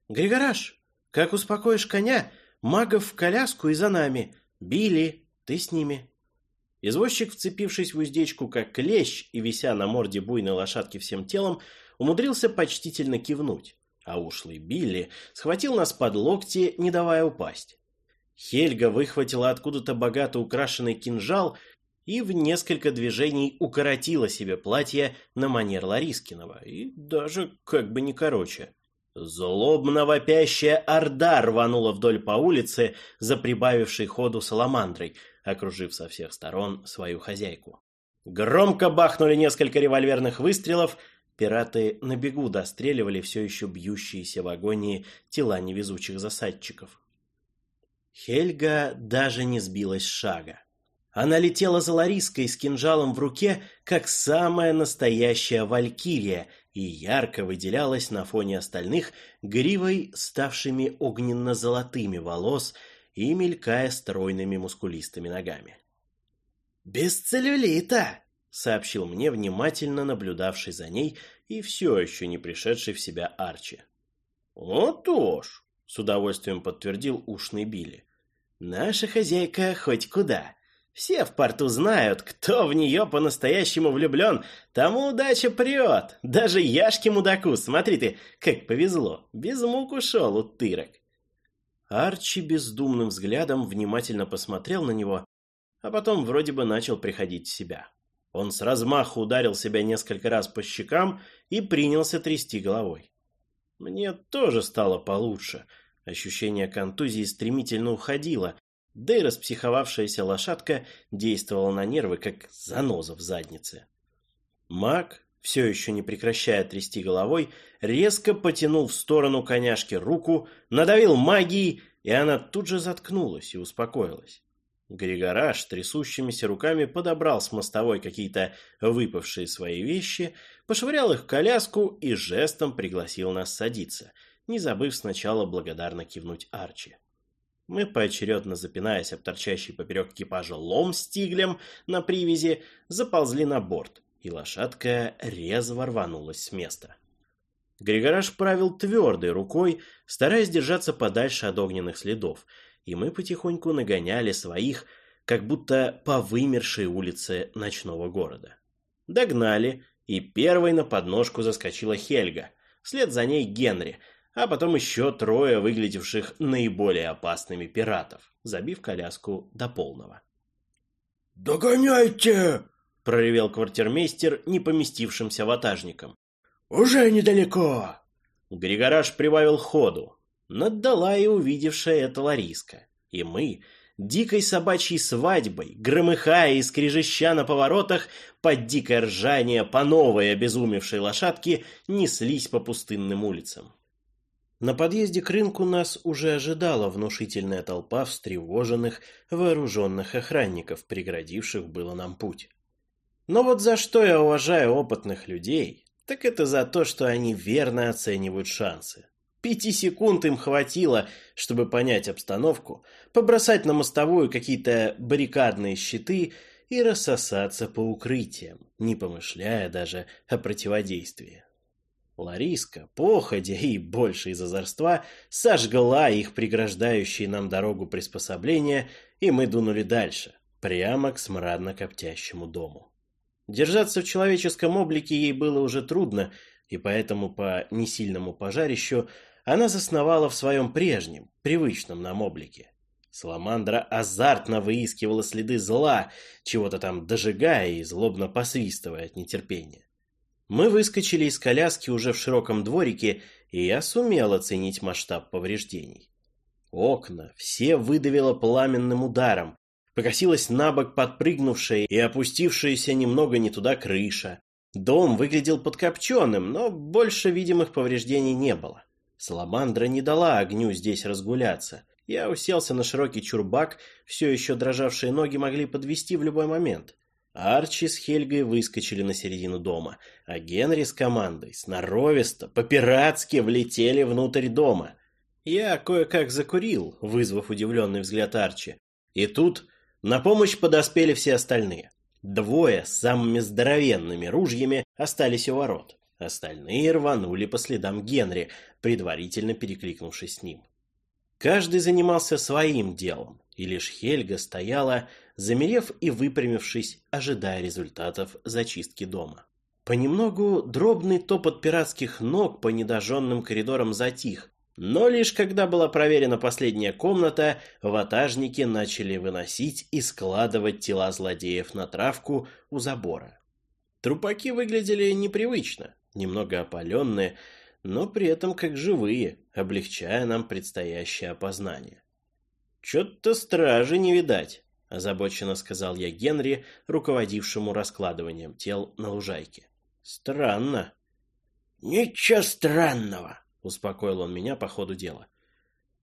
«Григораш, как успокоишь коня, магов в коляску и за нами. Били, ты с ними». Извозчик, вцепившись в уздечку как клещ и вися на морде буйной лошадки всем телом, умудрился почтительно кивнуть, а ушлый Билли схватил нас под локти, не давая упасть. Хельга выхватила откуда-то богато украшенный кинжал и в несколько движений укоротила себе платье на манер Ларискиного, и даже как бы не короче. Злобно вопящая орда рванула вдоль по улице за прибавившей ходу саламандрой, окружив со всех сторон свою хозяйку. Громко бахнули несколько револьверных выстрелов, Пираты на бегу достреливали все еще бьющиеся в агонии тела невезучих засадчиков. Хельга даже не сбилась с шага. Она летела за Лариской с кинжалом в руке, как самая настоящая валькирия, и ярко выделялась на фоне остальных гривой, ставшими огненно-золотыми волос и мелькая стройными мускулистыми ногами. «Без целлюлита!» сообщил мне внимательно наблюдавший за ней и все еще не пришедший в себя Арчи. «Вот уж!» — с удовольствием подтвердил ушный Билли. «Наша хозяйка хоть куда. Все в порту знают, кто в нее по-настоящему влюблен, тому удача прет. Даже Яшке-мудаку, смотри ты, как повезло, без мук ушел утырок». Арчи бездумным взглядом внимательно посмотрел на него, а потом вроде бы начал приходить в себя. Он с размаху ударил себя несколько раз по щекам и принялся трясти головой. Мне тоже стало получше. Ощущение контузии стремительно уходило, да и распсиховавшаяся лошадка действовала на нервы, как заноза в заднице. Маг, все еще не прекращая трясти головой, резко потянул в сторону коняшки руку, надавил магией, и она тут же заткнулась и успокоилась. Григораж трясущимися руками подобрал с мостовой какие-то выпавшие свои вещи, пошвырял их в коляску и жестом пригласил нас садиться, не забыв сначала благодарно кивнуть Арчи. Мы, поочередно запинаясь об торчащий поперек экипажа лом с тиглем на привязи, заползли на борт, и лошадка резво рванулась с места. Григораж правил твердой рукой, стараясь держаться подальше от огненных следов, и мы потихоньку нагоняли своих, как будто по вымершей улице ночного города. Догнали, и первой на подножку заскочила Хельга, вслед за ней Генри, а потом еще трое выглядевших наиболее опасными пиратов, забив коляску до полного. «Догоняйте!» — проревел квартирмейстер не поместившимся ватажником. «Уже недалеко!» Григораж прибавил ходу, Наддала и увидевшая это Лариска. И мы, дикой собачьей свадьбой, громыхая и скрежеща на поворотах, под дикое ржание по новой обезумевшей лошадке, неслись по пустынным улицам. На подъезде к рынку нас уже ожидала внушительная толпа встревоженных, вооруженных охранников, преградивших было нам путь. Но вот за что я уважаю опытных людей, так это за то, что они верно оценивают шансы. Пяти секунд им хватило, чтобы понять обстановку, побросать на мостовую какие-то баррикадные щиты и рассосаться по укрытиям, не помышляя даже о противодействии. Лариска, походя и больше из озорства, сожгла их преграждающие нам дорогу приспособления, и мы дунули дальше, прямо к смрадно-коптящему дому. Держаться в человеческом облике ей было уже трудно, и поэтому по несильному пожарищу она засновала в своем прежнем, привычном нам облике. Саламандра азартно выискивала следы зла, чего-то там дожигая и злобно посвистывая от нетерпения. Мы выскочили из коляски уже в широком дворике, и я сумел оценить масштаб повреждений. Окна все выдавило пламенным ударом, покосилась на бок подпрыгнувшая и опустившаяся немного не туда крыша. Дом выглядел подкопченным, но больше видимых повреждений не было. Саламандра не дала огню здесь разгуляться. Я уселся на широкий чурбак, все еще дрожавшие ноги могли подвести в любой момент. Арчи с Хельгой выскочили на середину дома, а Генри с командой сноровисто, по-пиратски влетели внутрь дома. Я кое-как закурил, вызвав удивленный взгляд Арчи. И тут на помощь подоспели все остальные. Двое с самыми здоровенными ружьями остались у ворот. Остальные рванули по следам Генри, предварительно перекликнувшись с ним. Каждый занимался своим делом, и лишь Хельга стояла, замерев и выпрямившись, ожидая результатов зачистки дома. Понемногу дробный топот пиратских ног по недожженным коридорам затих, но лишь когда была проверена последняя комната, ватажники начали выносить и складывать тела злодеев на травку у забора. Трупаки выглядели непривычно, немного опаленные, но при этом как живые, облегчая нам предстоящее опознание. «Чё-то стражи не видать», — озабоченно сказал я Генри, руководившему раскладыванием тел на лужайке. «Странно». «Ничего странного», — успокоил он меня по ходу дела.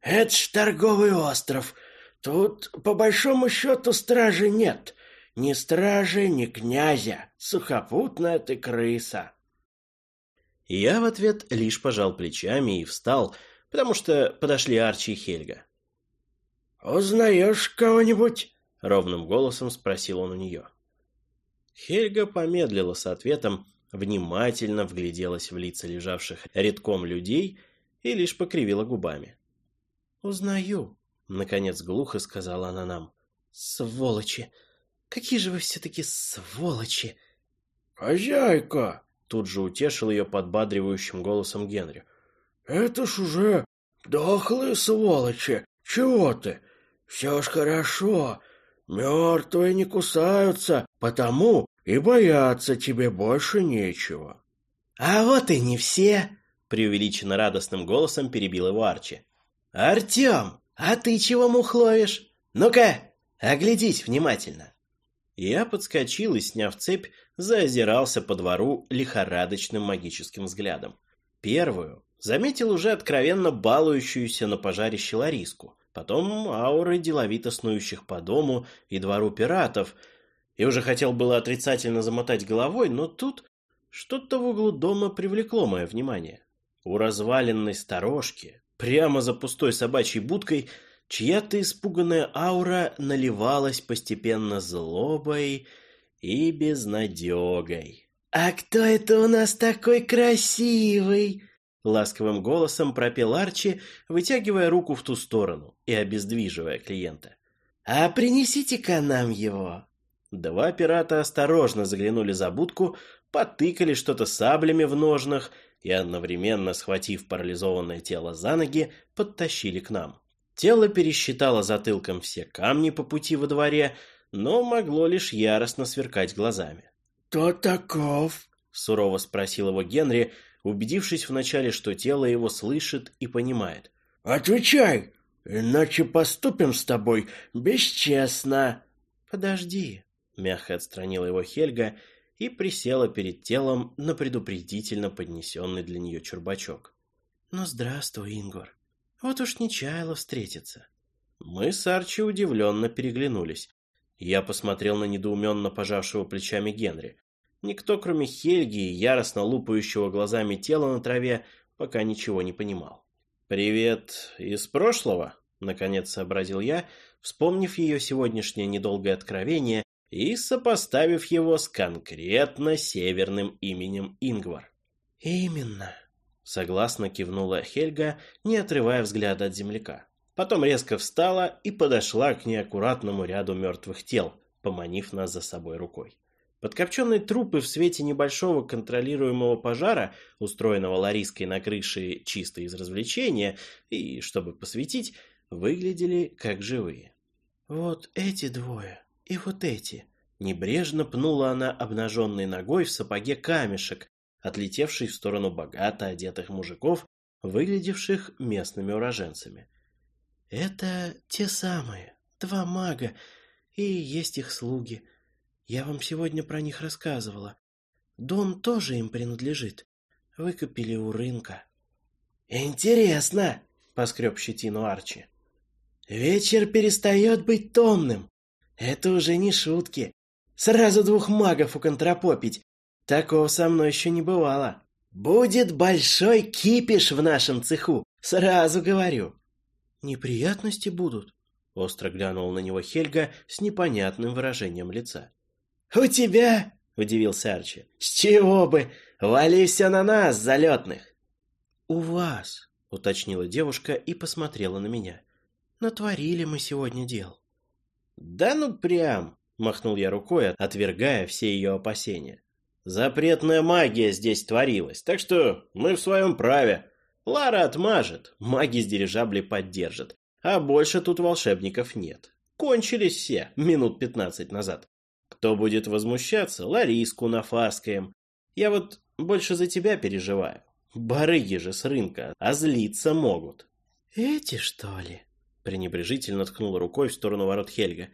«Это ж торговый остров. Тут, по большому счету, стражи нет. Ни стражи, ни князя. Сухопутная ты крыса». Я в ответ лишь пожал плечами и встал, потому что подошли Арчи и Хельга. «Узнаешь кого-нибудь?» — ровным голосом спросил он у нее. Хельга помедлила с ответом, внимательно вгляделась в лица лежавших редком людей и лишь покривила губами. «Узнаю», — наконец глухо сказала она нам. «Сволочи! Какие же вы все-таки сволочи!» «Хозяйка!» Тут же утешил ее подбадривающим голосом Генри. «Это ж уже дохлые сволочи! Чего ты? Все ж хорошо. Мертвые не кусаются, потому и бояться тебе больше нечего». «А вот и не все!» — преувеличенно радостным голосом перебил его Арчи. «Артем, а ты чего мухловишь? Ну-ка, оглядись внимательно!» Я подскочил и, сняв цепь, заозирался по двору лихорадочным магическим взглядом. Первую заметил уже откровенно балующуюся на пожарище Лариску, потом ауры деловито снующих по дому и двору пиратов, и уже хотел было отрицательно замотать головой, но тут что-то в углу дома привлекло мое внимание. У разваленной сторожки, прямо за пустой собачьей будкой, чья-то испуганная аура наливалась постепенно злобой и безнадегой. «А кто это у нас такой красивый?» Ласковым голосом пропел Арчи, вытягивая руку в ту сторону и обездвиживая клиента. «А принесите-ка нам его!» Два пирата осторожно заглянули за будку, потыкали что-то саблями в ножнах и, одновременно схватив парализованное тело за ноги, подтащили к нам. Тело пересчитало затылком все камни по пути во дворе, но могло лишь яростно сверкать глазами. «Кто таков?» — сурово спросил его Генри, убедившись вначале, что тело его слышит и понимает. «Отвечай, иначе поступим с тобой бесчестно». «Подожди», — мягко отстранила его Хельга и присела перед телом на предупредительно поднесенный для нее чурбачок. Ну, здравствуй, Ингвар. Вот уж не чаяла встретиться. Мы с Арчи удивленно переглянулись. Я посмотрел на недоуменно пожавшего плечами Генри. Никто, кроме Хельги яростно лупающего глазами тела на траве, пока ничего не понимал. «Привет из прошлого?» — наконец сообразил я, вспомнив ее сегодняшнее недолгое откровение и сопоставив его с конкретно северным именем Ингвар. «Именно», — согласно кивнула Хельга, не отрывая взгляда от земляка. Потом резко встала и подошла к неаккуратному ряду мертвых тел, поманив нас за собой рукой. Подкопченные трупы в свете небольшого контролируемого пожара, устроенного Лариской на крыше чисто из развлечения и чтобы посветить, выглядели как живые. «Вот эти двое и вот эти», Небрежно пнула она обнаженной ногой в сапоге камешек, отлетевший в сторону богато одетых мужиков, выглядевших местными уроженцами. «Это те самые, два мага, и есть их слуги. Я вам сегодня про них рассказывала. Дом тоже им принадлежит. Выкупили у рынка». «Интересно!» — поскреб щетину Арчи. «Вечер перестает быть томным. Это уже не шутки. Сразу двух магов уконтропопить. Такого со мной еще не бывало. Будет большой кипиш в нашем цеху, сразу говорю. «Неприятности будут?» — остро глянул на него Хельга с непонятным выражением лица. «У тебя?» — удивился Арчи. «С чего бы? Вали все на нас, залетных!» «У вас», — уточнила девушка и посмотрела на меня. «Натворили мы сегодня дел». «Да ну прям!» — махнул я рукой, отвергая все ее опасения. «Запретная магия здесь творилась, так что мы в своем праве. Лара отмажет, маги с дирижаблей поддержат, а больше тут волшебников нет. Кончились все минут пятнадцать назад. Кто будет возмущаться, Лариску нафаскаем. Я вот больше за тебя переживаю. Барыги же с рынка, а злиться могут. «Эти, что ли?» — пренебрежительно ткнула рукой в сторону ворот Хельга.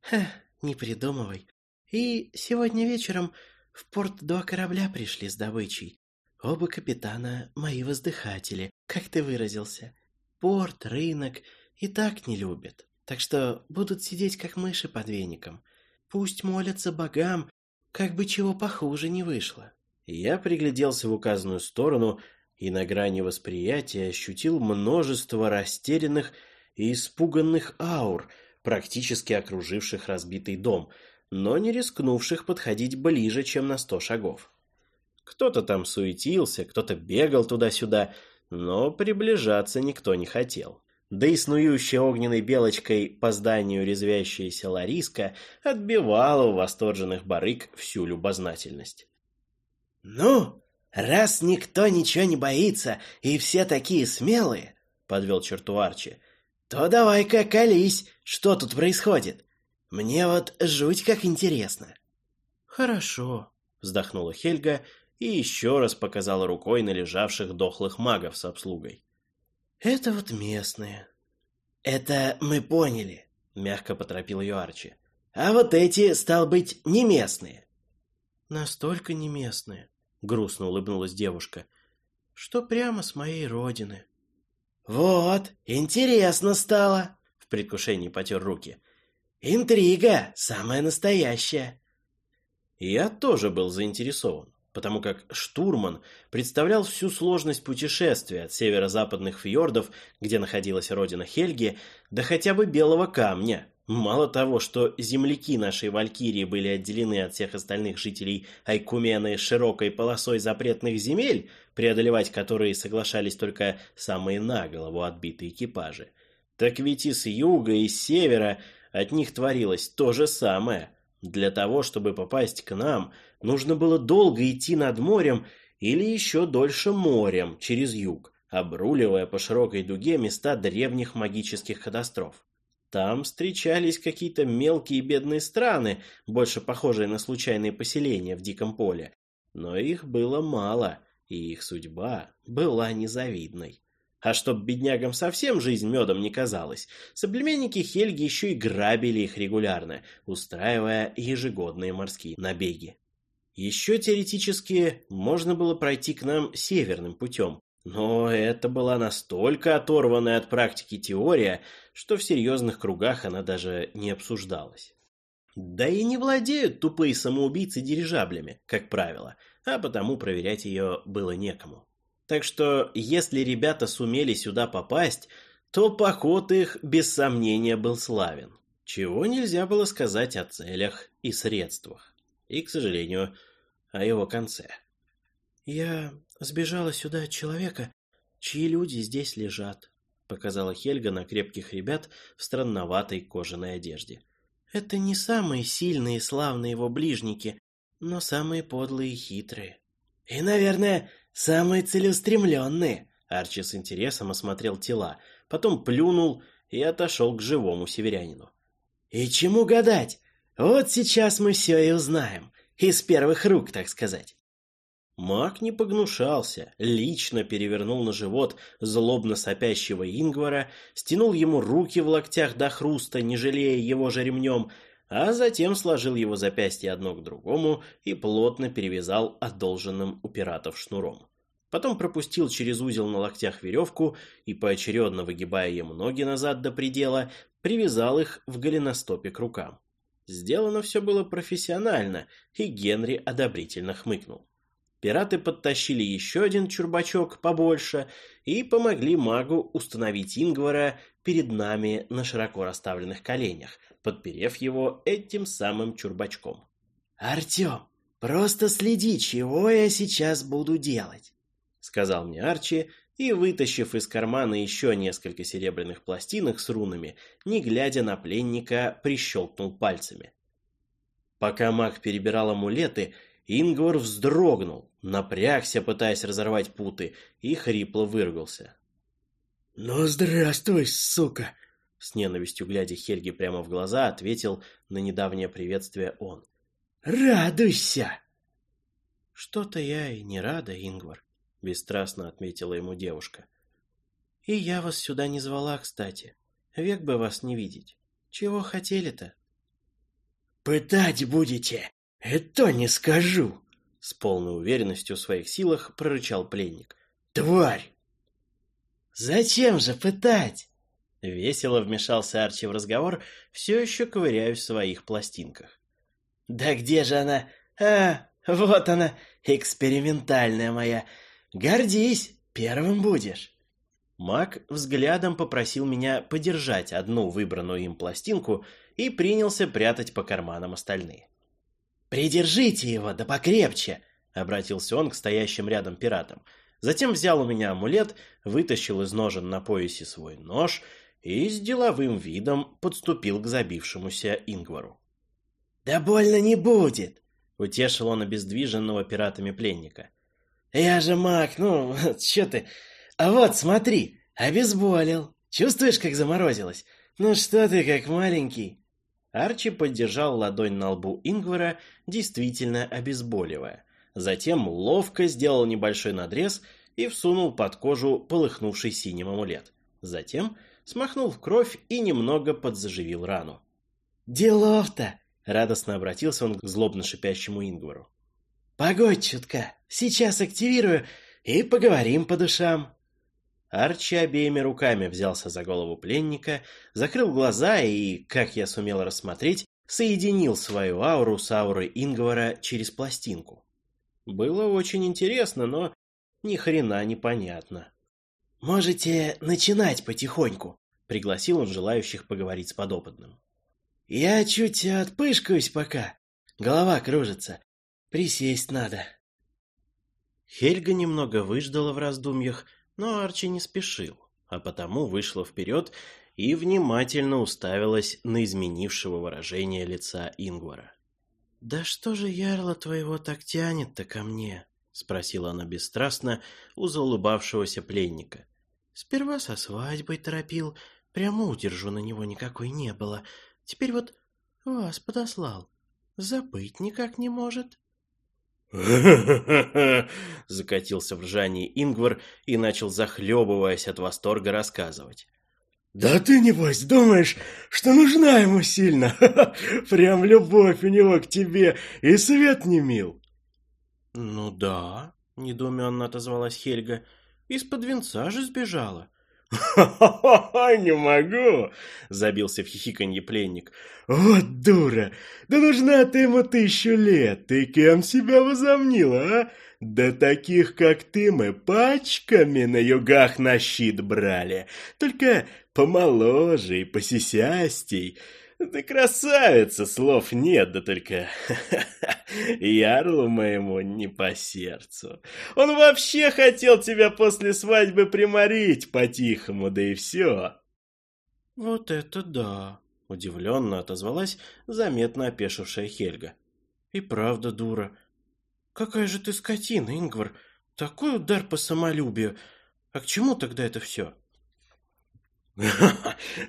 «Ха, не придумывай. И сегодня вечером в порт два корабля пришли с добычей. Оба капитана — мои воздыхатели, как ты выразился. Порт, рынок и так не любят, так что будут сидеть как мыши под веником. Пусть молятся богам, как бы чего похуже не вышло. Я пригляделся в указанную сторону и на грани восприятия ощутил множество растерянных и испуганных аур, практически окруживших разбитый дом, но не рискнувших подходить ближе, чем на сто шагов. Кто-то там суетился, кто-то бегал туда-сюда, но приближаться никто не хотел. Да и снующая огненной белочкой по зданию резвящаяся Лариска отбивала у восторженных барыг всю любознательность. «Ну, раз никто ничего не боится, и все такие смелые», — подвел черту Арчи, — «то давай-ка колись, что тут происходит. Мне вот жуть как интересно». «Хорошо», — вздохнула Хельга и еще раз показала рукой на лежавших дохлых магов с обслугой. «Это вот местные». «Это мы поняли», — мягко поторопил ее Арчи. «А вот эти, стал быть, не местные». «Настолько не местные», — грустно улыбнулась девушка, — «что прямо с моей родины». «Вот, интересно стало», — в предвкушении потер руки. «Интрига, самая настоящая». Я тоже был заинтересован потому как штурман представлял всю сложность путешествия от северо-западных фьордов, где находилась родина Хельги, до хотя бы Белого камня. Мало того, что земляки нашей Валькирии были отделены от всех остальных жителей Айкумены широкой полосой запретных земель, преодолевать которые соглашались только самые наголову отбитые экипажи, так ведь и с юга, и с севера от них творилось то же самое. Для того, чтобы попасть к нам – нужно было долго идти над морем или еще дольше морем через юг, обруливая по широкой дуге места древних магических катастроф. Там встречались какие-то мелкие бедные страны, больше похожие на случайные поселения в диком поле. Но их было мало, и их судьба была незавидной. А чтоб беднягам совсем жизнь медом не казалась, соплеменники Хельги еще и грабили их регулярно, устраивая ежегодные морские набеги. Еще теоретически можно было пройти к нам северным путем, Но это была настолько оторванная от практики теория, что в серьезных кругах она даже не обсуждалась. Да и не владеют тупые самоубийцы дирижаблями, как правило, а потому проверять ее было некому. Так что, если ребята сумели сюда попасть, то поход их без сомнения был славен. Чего нельзя было сказать о целях и средствах. И, к сожалению, о его конце. «Я сбежала сюда от человека, чьи люди здесь лежат», показала Хельга на крепких ребят в странноватой кожаной одежде. «Это не самые сильные и славные его ближники, но самые подлые и хитрые». «И, наверное, самые целеустремленные», Арчи с интересом осмотрел тела, потом плюнул и отошел к живому северянину. «И чему гадать? Вот сейчас мы все и узнаем. Из первых рук, так сказать». Маг не погнушался, лично перевернул на живот злобно сопящего Ингвара, стянул ему руки в локтях до хруста, не жалея его же ремнем, а затем сложил его запястья одно к другому и плотно перевязал одолженным у пиратов шнуром. Потом пропустил через узел на локтях веревку и, поочередно выгибая ему ноги назад до предела, привязал их в голеностопе к рукам. Сделано все было профессионально, и Генри одобрительно хмыкнул. Пираты подтащили еще один чурбачок побольше и помогли магу установить Ингвара перед нами на широко расставленных коленях, подперев его этим самым чурбачком. «Артем, просто следи, чего я сейчас буду делать», — сказал мне Арчи, и, вытащив из кармана еще несколько серебряных пластинок с рунами, не глядя на пленника, прищелкнул пальцами. Пока маг перебирал амулеты, Ингвар вздрогнул, напрягся, пытаясь разорвать путы, и хрипло выругался. «Ну, здравствуй, сука!» С ненавистью глядя Хельге прямо в глаза, ответил на недавнее приветствие он. «Радуйся!» «Что-то я и не рада, Ингвар», — бесстрастно отметила ему девушка. «И я вас сюда не звала, кстати. Век бы вас не видеть. Чего хотели-то?» «Пытать будете? Это не скажу!» С полной уверенностью в своих силах прорычал пленник. «Тварь!» «Зачем же пытать?» Весело вмешался Арчи в разговор, все еще ковыряясь в своих пластинках. «Да где же она? А, вот она, экспериментальная моя. Гордись, первым будешь». Маг взглядом попросил меня подержать одну выбранную им пластинку и принялся прятать по карманам остальные. «Придержите его, да покрепче!» — обратился он к стоящим рядом пиратам. Затем взял у меня амулет, вытащил из ножен на поясе свой нож и с деловым видом подступил к забившемуся Ингвару. «Да больно не будет!» — утешил он обездвиженного пиратами пленника. «Я же маг, ну, чё ты? А вот, смотри, обезболил. Чувствуешь, как заморозилось? Ну что ты, как маленький?» Арчи поддержал ладонь на лбу Ингвара, действительно обезболивая. Затем ловко сделал небольшой надрез и всунул под кожу полыхнувший синим амулет. Затем смахнул в кровь и немного подзаживил рану. «Делов-то!» — радостно обратился он к злобно шипящему Ингвару. «Погодь чутка, сейчас активирую и поговорим по душам». Арчи обеими руками взялся за голову пленника, закрыл глаза и, как я сумел рассмотреть, соединил свою ауру с аурой Ингвара через пластинку. Было очень интересно, но ни хрена не понятно. «Можете начинать потихоньку», — пригласил он желающих поговорить с подопытным. «Я чуть отпышкаюсь пока. Голова кружится. Присесть надо». Хельга немного выждала в раздумьях, но Арчи не спешил, а потому вышла вперед и внимательно уставилась на изменившего выражение лица Ингвара. «Да что же ярло твоего так тянет-то ко мне?» — спросила она бесстрастно у заулыбавшегося пленника. «Сперва со свадьбой торопил, прямо удержу на него никакой не было. Теперь вот вас подослал. Забыть никак не может». Закатился в ржании Ингвар и начал, захлебываясь от восторга, рассказывать. «Да ты, небось, думаешь, что нужна ему сильно? Прям любовь у него к тебе и свет не мил!» «Ну да», — недоуменно отозвалась Хельга. Из-под венца же сбежала. «Ха-ха-ха, не могу!» — забился в хихиканье пленник. «Вот дура! Да нужна ты ему тысячу лет! Ты кем себя возомнила, а? Да таких, как ты, мы пачками на югах на щит брали, только помоложе и посисястей. Ты красавица, слов нет, да только ярлу моему не по сердцу. Он вообще хотел тебя после свадьбы приморить по-тихому, да и все. Вот это да, удивленно отозвалась заметно опешившая Хельга. И правда дура. Какая же ты скотина, Ингвар. Такой удар по самолюбию. А к чему тогда это все?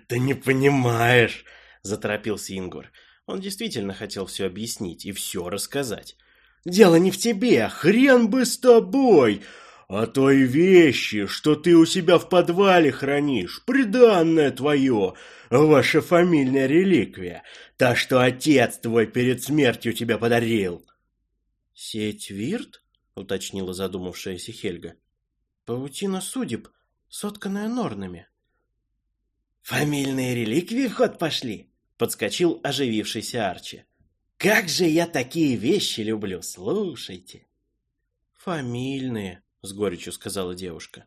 Ты не понимаешь, заторопился Ингвар. Он действительно хотел все объяснить и все рассказать. «Дело не в тебе, хрен бы с тобой, а той вещи, что ты у себя в подвале хранишь, приданное твое, ваша фамильная реликвия, та, что отец твой перед смертью тебе подарил». «Сеть Вирт?» — уточнила задумавшаяся Хельга. «Паутина судеб, сотканная норнами». «Фамильные реликвии в ход пошли?» Подскочил оживившийся Арчи. Как же я такие вещи люблю, слушайте. Фамильные, с горечью сказала девушка.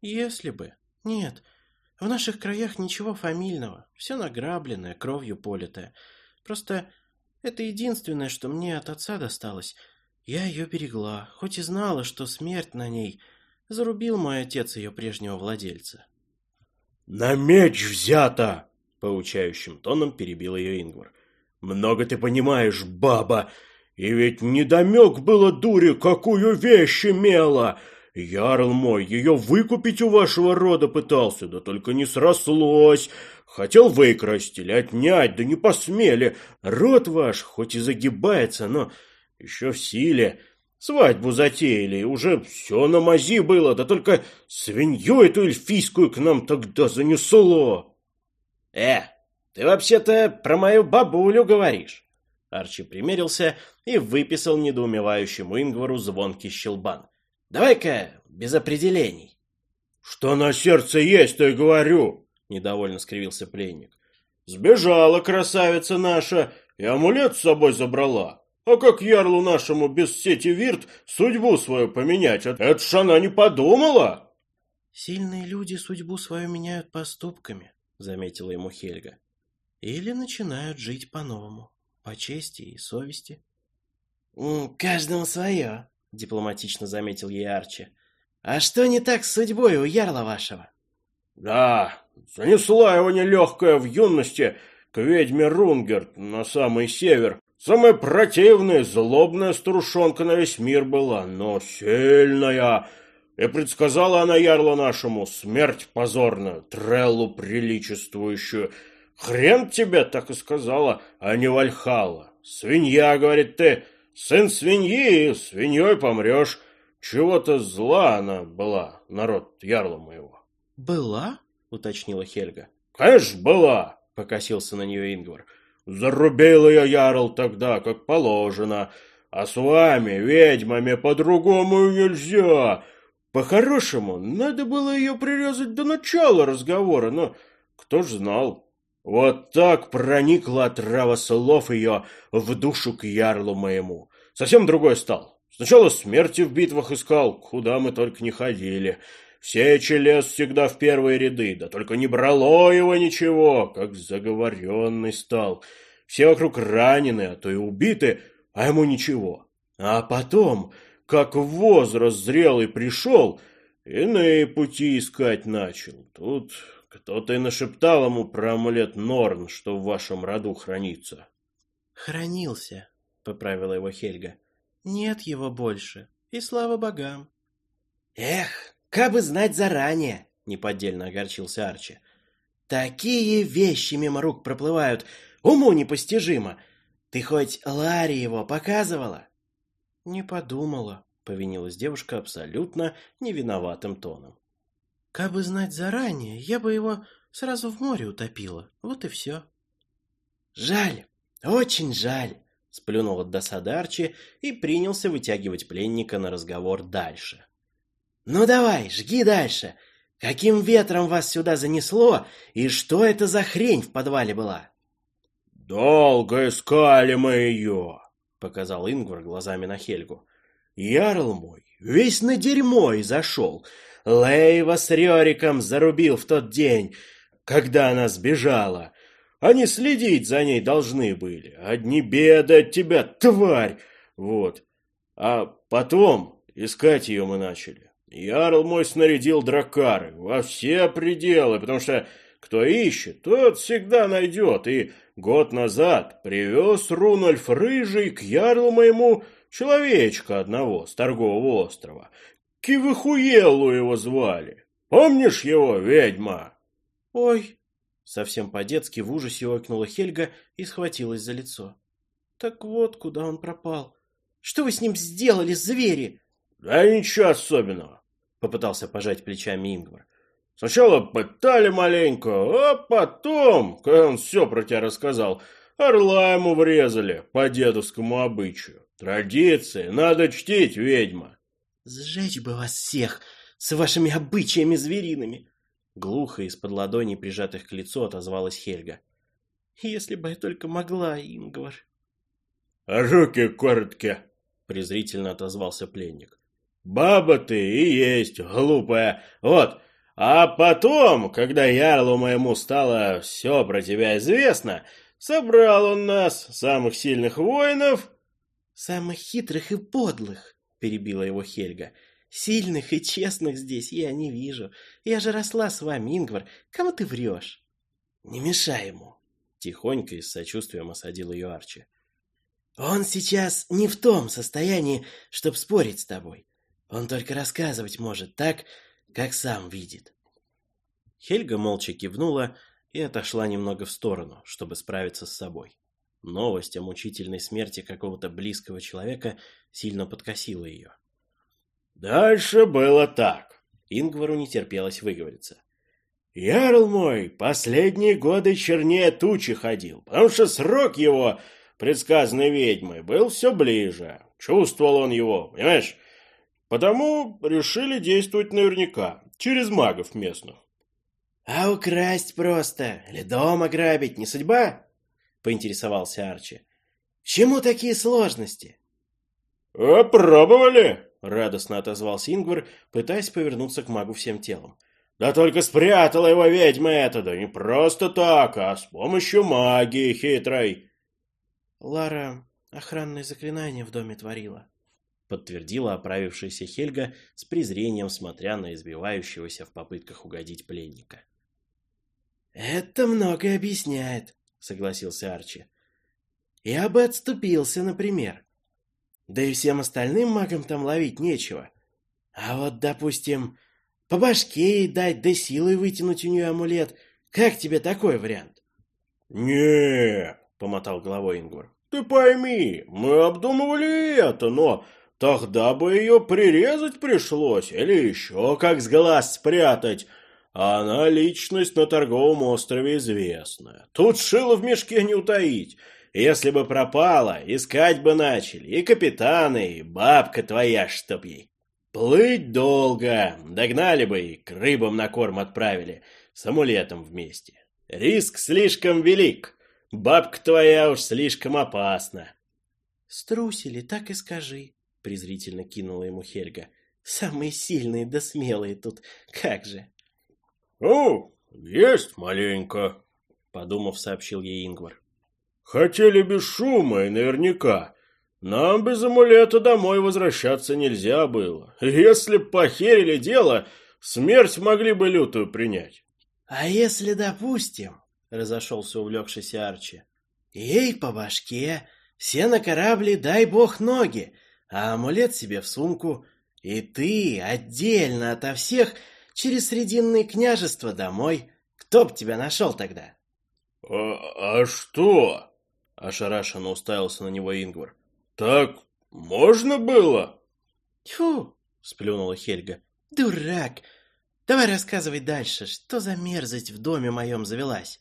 Если бы. Нет, в наших краях ничего фамильного, все награбленное, кровью политое. Просто это единственное, что мне от отца досталось. Я ее берегла, хоть и знала, что смерть на ней зарубил мой отец ее прежнего владельца. «На меч взято!» Поучающим тоном перебил ее Ингвар. «Много ты понимаешь, баба! И ведь недомек было дури, какую вещь имела! Ярл мой ее выкупить у вашего рода пытался, да только не срослось. Хотел выкрасть или отнять, да не посмели. Род ваш хоть и загибается, но еще в силе. Свадьбу затеяли, уже все на мази было, да только свинью эту эльфийскую к нам тогда занесло. «Э, ты вообще-то про мою бабулю говоришь?» Арчи примерился и выписал недоумевающему Ингвару звонкий щелбан. «Давай-ка без определений». «Что на сердце есть, то и говорю!» — недовольно скривился пленник. «Сбежала красавица наша и амулет с собой забрала. А как ярлу нашему без сети вирт судьбу свою поменять? Это ж она не подумала!» «Сильные люди судьбу свою меняют поступками», заметила ему Хельга. Или начинают жить по-новому, по чести и совести. «Каждому свое», — дипломатично заметил ей Арчи. «А что не так с судьбой у ярла вашего?» «Да, занесла его нелегкая в юности к ведьме Рунгерт на самый север. Самая противная, злобная струшонка на весь мир была, но сильная, и предсказала она ярлу нашему смерть позорную, Треллу приличествующую. Хрен тебе, так и сказала, а не Вальхала. Свинья, говорит ты, сын свиньи, свиньей помрешь. Чего-то зла она была, народ ярла моего. Была? уточнила Хельга. Конечно, была, покосился на нее Ингвар. Зарубил ее ярл тогда, как положено. А с вами, ведьмами, по-другому нельзя. По-хорошему, надо было ее прирезать до начала разговора, но кто ж знал. Вот так проникла отрава слов ее в душу к ярлу моему. Совсем другой стал. Сначала смерти в битвах искал, куда мы только не ходили. Все лез всегда в первые ряды, да только не брало его ничего, как заговоренный стал. Все вокруг ранены, а то и убиты, а ему ничего. А потом как возраст зрелый пришел, иные пути искать начал. Тут кто-то и нашептал ему про амулет Норн, что в вашем роду хранится. Хранился, поправила его Хельга. Нет его больше, и слава богам. Эх, как бы знать заранее, неподдельно огорчился Арчи. Такие вещи мимо рук проплывают, уму непостижимо. Ты хоть Ларе его показывала? Не подумала, повинилась девушка абсолютно невиноватым тоном. Как бы знать заранее, я бы его сразу в море утопила. Вот и все. Жаль, очень жаль, сплюнул от досады и принялся вытягивать пленника на разговор дальше. Ну давай, жги дальше. Каким ветром вас сюда занесло, и что это за хрень в подвале была? Долго искали мы ее, показал Ингвар глазами на Хельгу. Ярл мой весь на дерьмо и зашел. Лейва с Рериком зарубил в тот день, когда она сбежала. Они следить за ней должны были. Одни беды от тебя, тварь! Вот. А потом искать ее мы начали. Ярл мой снарядил дракары во все пределы, потому что кто ищет, тот всегда найдет. И год назад привез Рунольф Рыжий к ярлу моему человечка одного с торгового острова. Кивыхуелу его звали. Помнишь его, ведьма? Ой, совсем по-детски в ужасе окнула Хельга и схватилась за лицо. Так вот, куда он пропал. Что вы с ним сделали, звери? Да ничего особенного попытался пожать плечами Ингвар. Сначала пытали маленько, а потом, когда он все про тебя рассказал, орла ему врезали по дедовскому обычаю. Традиции надо чтить, ведьма. Сжечь бы вас всех с вашими обычаями звериными. Глухо из-под ладоней, прижатых к лицу, отозвалась Хельга. Если бы я только могла, Ингвар. А руки короткие, презрительно отозвался пленник. Баба ты и есть, глупая. Вот. А потом, когда ярлу моему стало все про тебя известно, собрал он нас, самых сильных воинов... Самых хитрых и подлых, перебила его Хельга. Сильных и честных здесь я не вижу. Я же росла с вами, Ингвар. Кому ты врешь? Не мешай ему. Тихонько и с сочувствием осадил ее Арчи. Он сейчас не в том состоянии, чтобы спорить с тобой. Он только рассказывать может так, как сам видит. Хельга молча кивнула и отошла немного в сторону, чтобы справиться с собой. Новость о мучительной смерти какого-то близкого человека сильно подкосила ее. «Дальше было так», — Ингвару не терпелось выговориться. «Ярл мой последние годы чернее тучи ходил, потому что срок его, предсказанный ведьмой, был все ближе. Чувствовал он его, понимаешь? Потому решили действовать наверняка, через магов местных. «А украсть просто, или дом ограбить, не судьба?» — поинтересовался Арчи. «Чему такие сложности?» «Опробовали!» — радостно отозвался Ингвар, пытаясь повернуться к магу всем телом. «Да только спрятала его ведьма эта, да не просто так, а с помощью магии хитрой!» Лара охранное заклинание в доме творила подтвердила оправившаяся Хельга с презрением смотря на избивающегося в попытках угодить пленника. «Это многое объясняет», — согласился Арчи. «Я бы отступился, например. Да и всем остальным магам там ловить нечего. А вот, допустим, по башке ей дать, да силой вытянуть у нее амулет. Как тебе такой вариант?» не помотал головой Ингвар. «Ты пойми, мы обдумывали это, но Тогда бы ее прирезать пришлось, или еще как с глаз спрятать. Она личность на торговом острове известная. Тут шило в мешке не утаить. Если бы пропала, искать бы начали. И капитаны, и бабка твоя, чтоб ей. Плыть долго. Догнали бы и к рыбам на корм отправили. С амулетом вместе. Риск слишком велик. Бабка твоя уж слишком опасна. Струсили, так и скажи презрительно кинула ему Хельга. Самые сильные да смелые тут, как же. О, есть маленько, подумав, сообщил ей Ингвар. Хотели без шума и наверняка. Нам без амулета домой возвращаться нельзя было. Если б похерили дело, смерть могли бы лютую принять. А если, допустим, разошелся увлекшийся Арчи, ей по башке, все на корабле, дай бог ноги, а амулет себе в сумку, и ты отдельно ото всех через Срединное княжество домой. Кто б тебя нашел тогда? А, а что? Ошарашенно уставился на него Ингвар. Так можно было? Тьфу, сплюнула Хельга. Дурак! Давай рассказывай дальше, что за мерзость в доме моем завелась?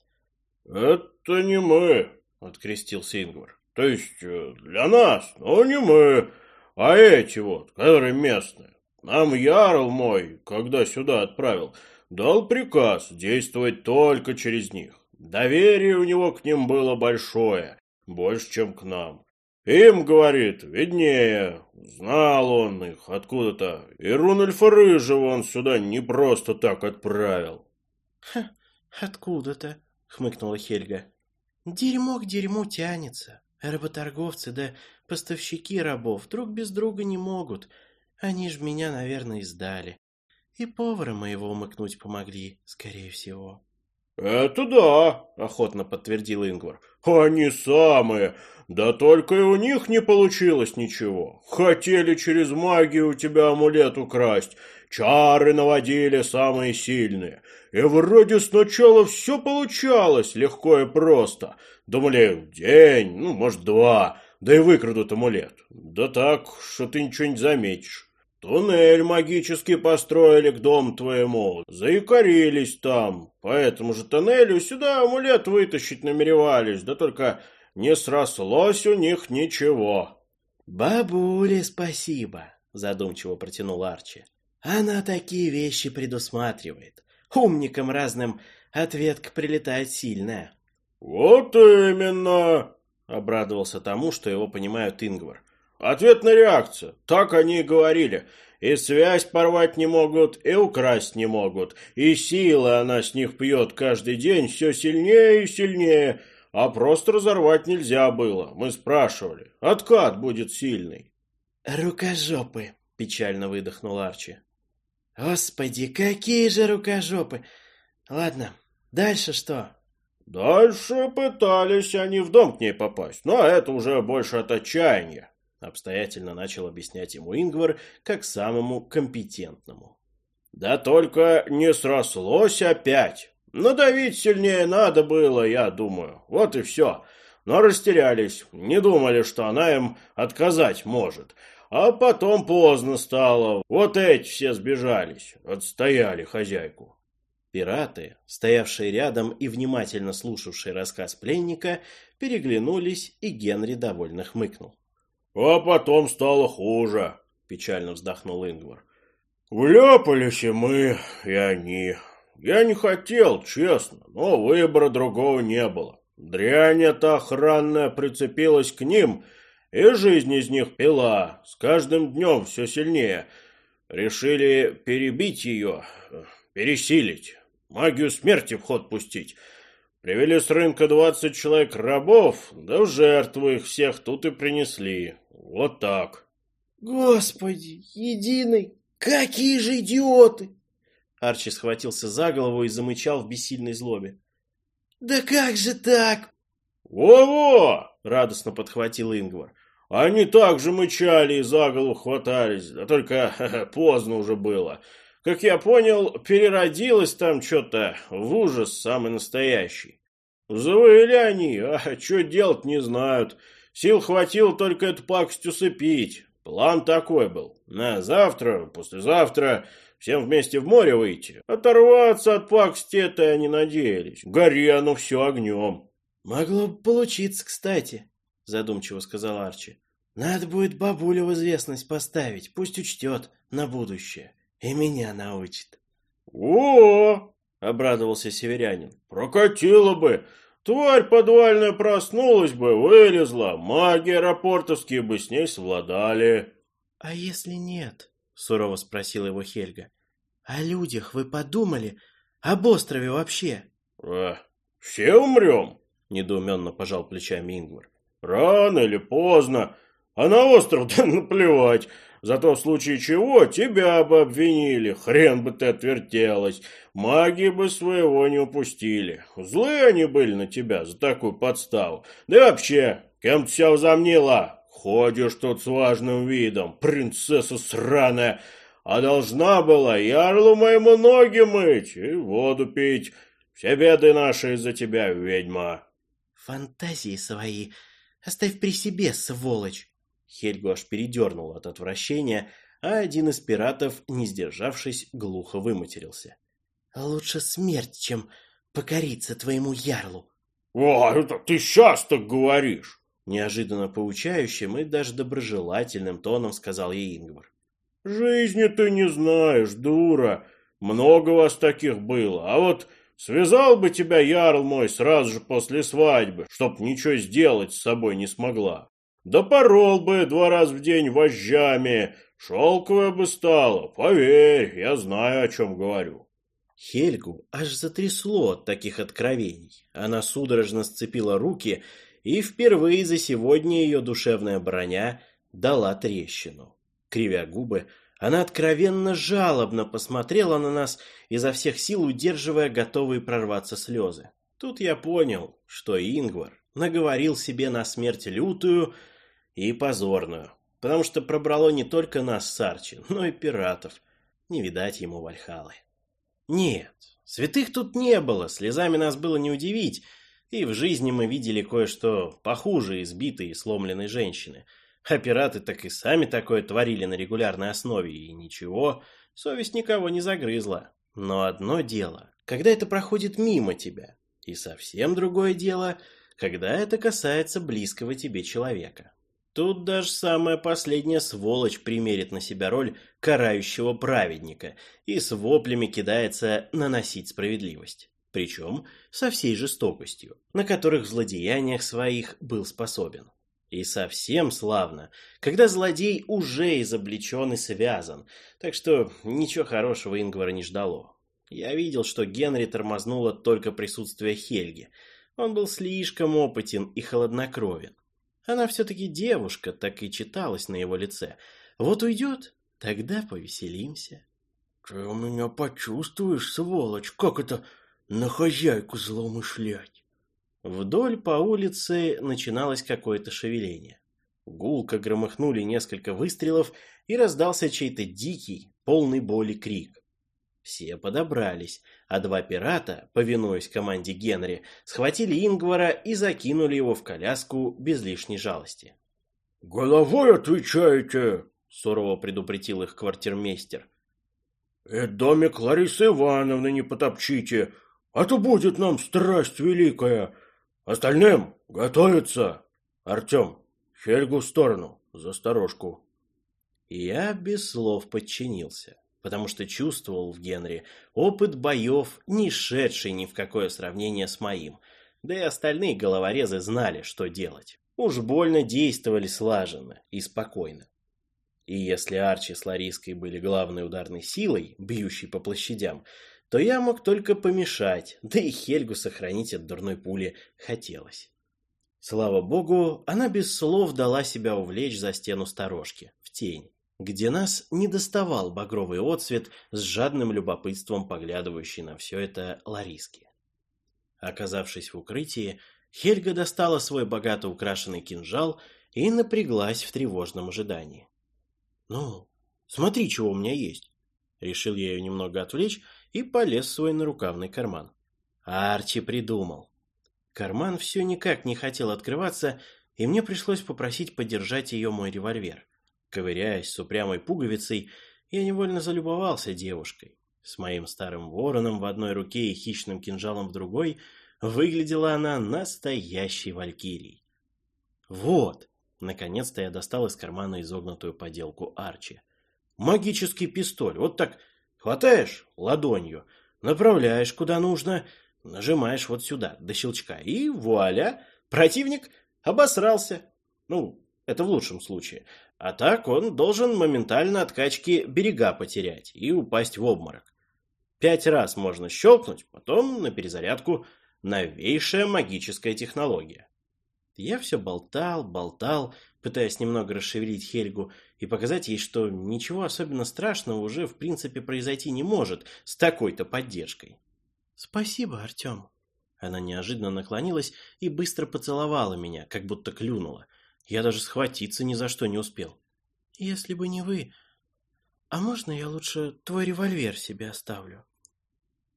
Это не мы, открестился Ингвар. То есть э, для нас, но не мы. А эти вот, которые местные, Нам Ярл мой, когда сюда отправил, дал приказ действовать только через них. Доверие у него к ним было большое, больше, чем к нам. Им, говорит, виднее. Знал он их откуда-то. И Рунульфа Рыжего он сюда не просто так отправил. Ха, откуда-то, хмыкнула Хельга. Дерьмо к дерьму тянется. Работорговцы да поставщики рабов друг без друга не могут. Они ж меня, наверное, издали. И повара моего умыкнуть помогли, скорее всего. «Это да», — охотно подтвердил Ингвар. «Они самые. Да только и у них не получилось ничего. Хотели через магию у тебя амулет украсть. Чары наводили самые сильные. И вроде сначала все получалось легко и просто. Думали, день, ну, может, два, да и выкрадут амулет. Да так, что ты ничего не заметишь. Туннель магически построили к дому твоему, заикарились там. По этому же тоннелю сюда амулет вытащить намеревались, да только не срослось у них ничего. Бабуле спасибо, задумчиво протянул Арчи. Она такие вещи предусматривает. Умникам разным ответка прилетает сильная. Вот именно, обрадовался тому, что его понимают Ингвар. Ответная реакция. Так они и говорили. И связь порвать не могут, и украсть не могут. И силы она с них пьет каждый день все сильнее и сильнее. А просто разорвать нельзя было. Мы спрашивали. Откат будет сильный. «Рукожопы!» – печально выдохнул Арчи. «Господи, какие же рукожопы! Ладно, дальше что?» «Дальше пытались они в дом к ней попасть, но это уже больше от отчаяния. Обстоятельно начал объяснять ему Ингвар как самому компетентному. Да только не срослось опять. Надавить сильнее надо было, я думаю. Вот и все. Но растерялись, не думали, что она им отказать может. А потом поздно стало. Вот эти все сбежались, отстояли хозяйку. Пираты, стоявшие рядом и внимательно слушавшие рассказ пленника, переглянулись, и Генри довольно хмыкнул. А потом стало хуже, печально вздохнул Ингвар. Вляпались и мы, и они. Я не хотел, честно, но выбора другого не было. Дрянь эта охранная прицепилась к ним, и жизнь из них пила, с каждым днем все сильнее. Решили перебить ее, пересилить, магию смерти в ход пустить. Привели с рынка двадцать человек рабов, да в жертву их всех тут и принесли. Вот так. Господи, единый, какие же идиоты! Арчи схватился за голову и замычал в бессильной злобе. Да как же так? Во-во! Радостно подхватил Ингвар. Они так же мычали и за голову хватались, да только поздно уже было. Как я понял, переродилось там что-то в ужас самый настоящий. Завыли они, а что делать не знают. Сил хватило только эту пакость усыпить. План такой был. На завтра, послезавтра всем вместе в море выйти. Оторваться от пакости это они надеялись. Гори оно все огнем. Могло бы получиться, кстати, задумчиво сказал Арчи. Надо будет бабулю в известность поставить, пусть учтет на будущее. И меня научит. О, обрадовался северянин. Прокатило бы. Тварь подвальная проснулась бы, вылезла, маги аэропортовские бы с ней совладали. — А если нет? — сурово спросила его Хельга. — О людях вы подумали? Об острове вообще? «Э, — Все умрем? — недоуменно пожал плечами Ингвар. — Рано или поздно. А на остров-то наплевать. Зато в случае чего тебя бы обвинили, хрен бы ты отвертелась, маги бы своего не упустили. Злые они были на тебя за такую подставу. Да и вообще, кем ты себя возомнила? Ходишь тут с важным видом, принцесса сраная, а должна была ярлу моему ноги мыть и воду пить. Все беды наши из-за тебя, ведьма. Фантазии свои оставь при себе, сволочь. Хельгу аж передернул от отвращения, а один из пиратов, не сдержавшись, глухо выматерился. «Лучше смерть, чем покориться твоему ярлу». «О, это ты сейчас так говоришь!» Неожиданно поучающим и даже доброжелательным тоном сказал ей Ингвар. Жизни ты не знаешь, дура. Много вас таких было. А вот связал бы тебя, ярл мой, сразу же после свадьбы, чтоб ничего сделать с собой не смогла. Да порол бы два раза в день вожжами, шелковая бы стала, поверь, я знаю, о чем говорю. Хельгу аж затрясло от таких откровений. Она судорожно сцепила руки, и впервые за сегодня ее душевная броня дала трещину. Кривя губы, она откровенно жалобно посмотрела на нас, изо всех сил удерживая готовые прорваться слезы. Тут я понял, что Ингвар наговорил себе на смерть лютую и позорную, потому что пробрало не только нас с Арчи, но и пиратов. Не видать ему Вальхалы. Нет, святых тут не было, слезами нас было не удивить, и в жизни мы видели кое-что похуже избитой и сломленной женщины. А пираты так и сами такое творили на регулярной основе, и ничего, совесть никого не загрызла. Но одно дело, когда это проходит мимо тебя, и совсем другое дело, когда это касается близкого тебе человека. Тут даже самая последняя сволочь примерит на себя роль карающего праведника и с воплями кидается наносить справедливость. Причем со всей жестокостью, на которых в злодеяниях своих был способен. И совсем славно, когда злодей уже изобличен и связан, так что ничего хорошего Ингвара не ждало. Я видел, что Генри тормознуло только присутствие Хельги. Он был слишком опытен и холоднокровен. Она все-таки девушка, так и читалось на его лице. Вот уйдет, тогда повеселимся. Ты у меня почувствуешь, сволочь, как это на хозяйку злоумышлять? Вдоль по улице начиналось какое-то шевеление. Гулко громыхнули несколько выстрелов, и раздался чей-то дикий, полный боли крик. Все подобрались, а два пирата, повинуясь команде Генри, схватили Ингвара и закинули его в коляску без лишней жалости. «Головой отвечаете!» — сурово предупредил их квартирмейстер. «И домик Ларисы Ивановны не потопчите, а то будет нам страсть великая. Остальным готовиться! Артем, Хельгу в сторону, за сторожку!» Я без слов подчинился потому что чувствовал в Генри опыт боев, не шедший ни в какое сравнение с моим, да и остальные головорезы знали, что делать. Уж больно действовали слаженно и спокойно. И если Арчи с Лариской были главной ударной силой, бьющей по площадям, то я мог только помешать, да и Хельгу сохранить от дурной пули хотелось. Слава богу, она без слов дала себя увлечь за стену сторожки, в тень где нас не доставал багровый отсвет с жадным любопытством поглядывающий на все это Лариски. Оказавшись в укрытии, Хельга достала свой богато украшенный кинжал и напряглась в тревожном ожидании. «Ну, смотри, чего у меня есть!» Решил я ее немного отвлечь и полез в свой нарукавный карман. Арчи придумал. Карман все никак не хотел открываться, и мне пришлось попросить подержать ее мой револьвер. Ковыряясь с упрямой пуговицей, я невольно залюбовался девушкой. С моим старым вороном в одной руке и хищным кинжалом в другой выглядела она настоящей валькирией. Вот, наконец-то я достал из кармана изогнутую поделку Арчи. Магический пистоль, вот так хватаешь ладонью, направляешь куда нужно, нажимаешь вот сюда, до щелчка, и вуаля, противник обосрался. Ну, это в лучшем случае. А так он должен моментально от качки берега потерять и упасть в обморок. Пять раз можно щелкнуть, потом на перезарядку новейшая магическая технология. Я все болтал, болтал, пытаясь немного расшевелить Хельгу и показать ей, что ничего особенно страшного уже в принципе произойти не может с такой-то поддержкой. «Спасибо, Артем». Она неожиданно наклонилась и быстро поцеловала меня, как будто клюнула – я даже схватиться ни за что не успел. Если бы не вы... А можно я лучше твой револьвер себе оставлю?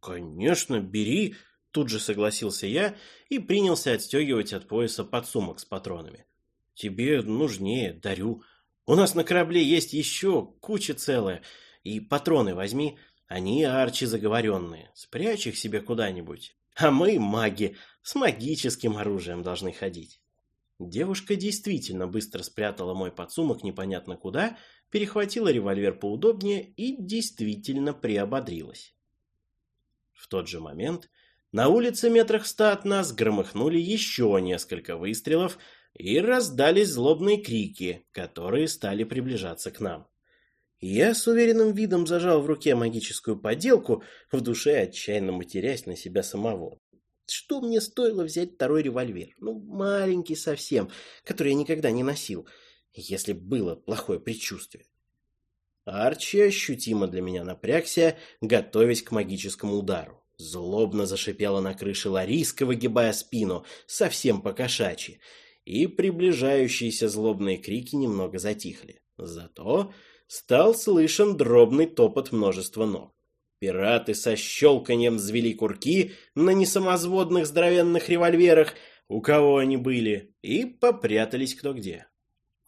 Конечно, бери, тут же согласился я и принялся отстегивать от пояса подсумок с патронами. Тебе нужнее, дарю. У нас на корабле есть еще куча целая. И патроны возьми, они арчи заговоренные. Спрячь их себе куда-нибудь. А мы, маги, с магическим оружием должны ходить. Девушка действительно быстро спрятала мой подсумок непонятно куда, перехватила револьвер поудобнее и действительно приободрилась. В тот же момент на улице метрах ста от нас громыхнули еще несколько выстрелов и раздались злобные крики, которые стали приближаться к нам. Я с уверенным видом зажал в руке магическую поделку, в душе отчаянно матерясь на себя самого. Что мне стоило взять второй револьвер? Ну, маленький совсем, который я никогда не носил, если было плохое предчувствие. Арчи ощутимо для меня напрягся, готовясь к магическому удару. Злобно зашипела на крыше Лариска, выгибая спину, совсем по-кошачьи, и приближающиеся злобные крики немного затихли. Зато стал слышен дробный топот множества ног. Пираты со щелканьем взвели курки на несамозводных здоровенных револьверах, у кого они были, и попрятались кто где.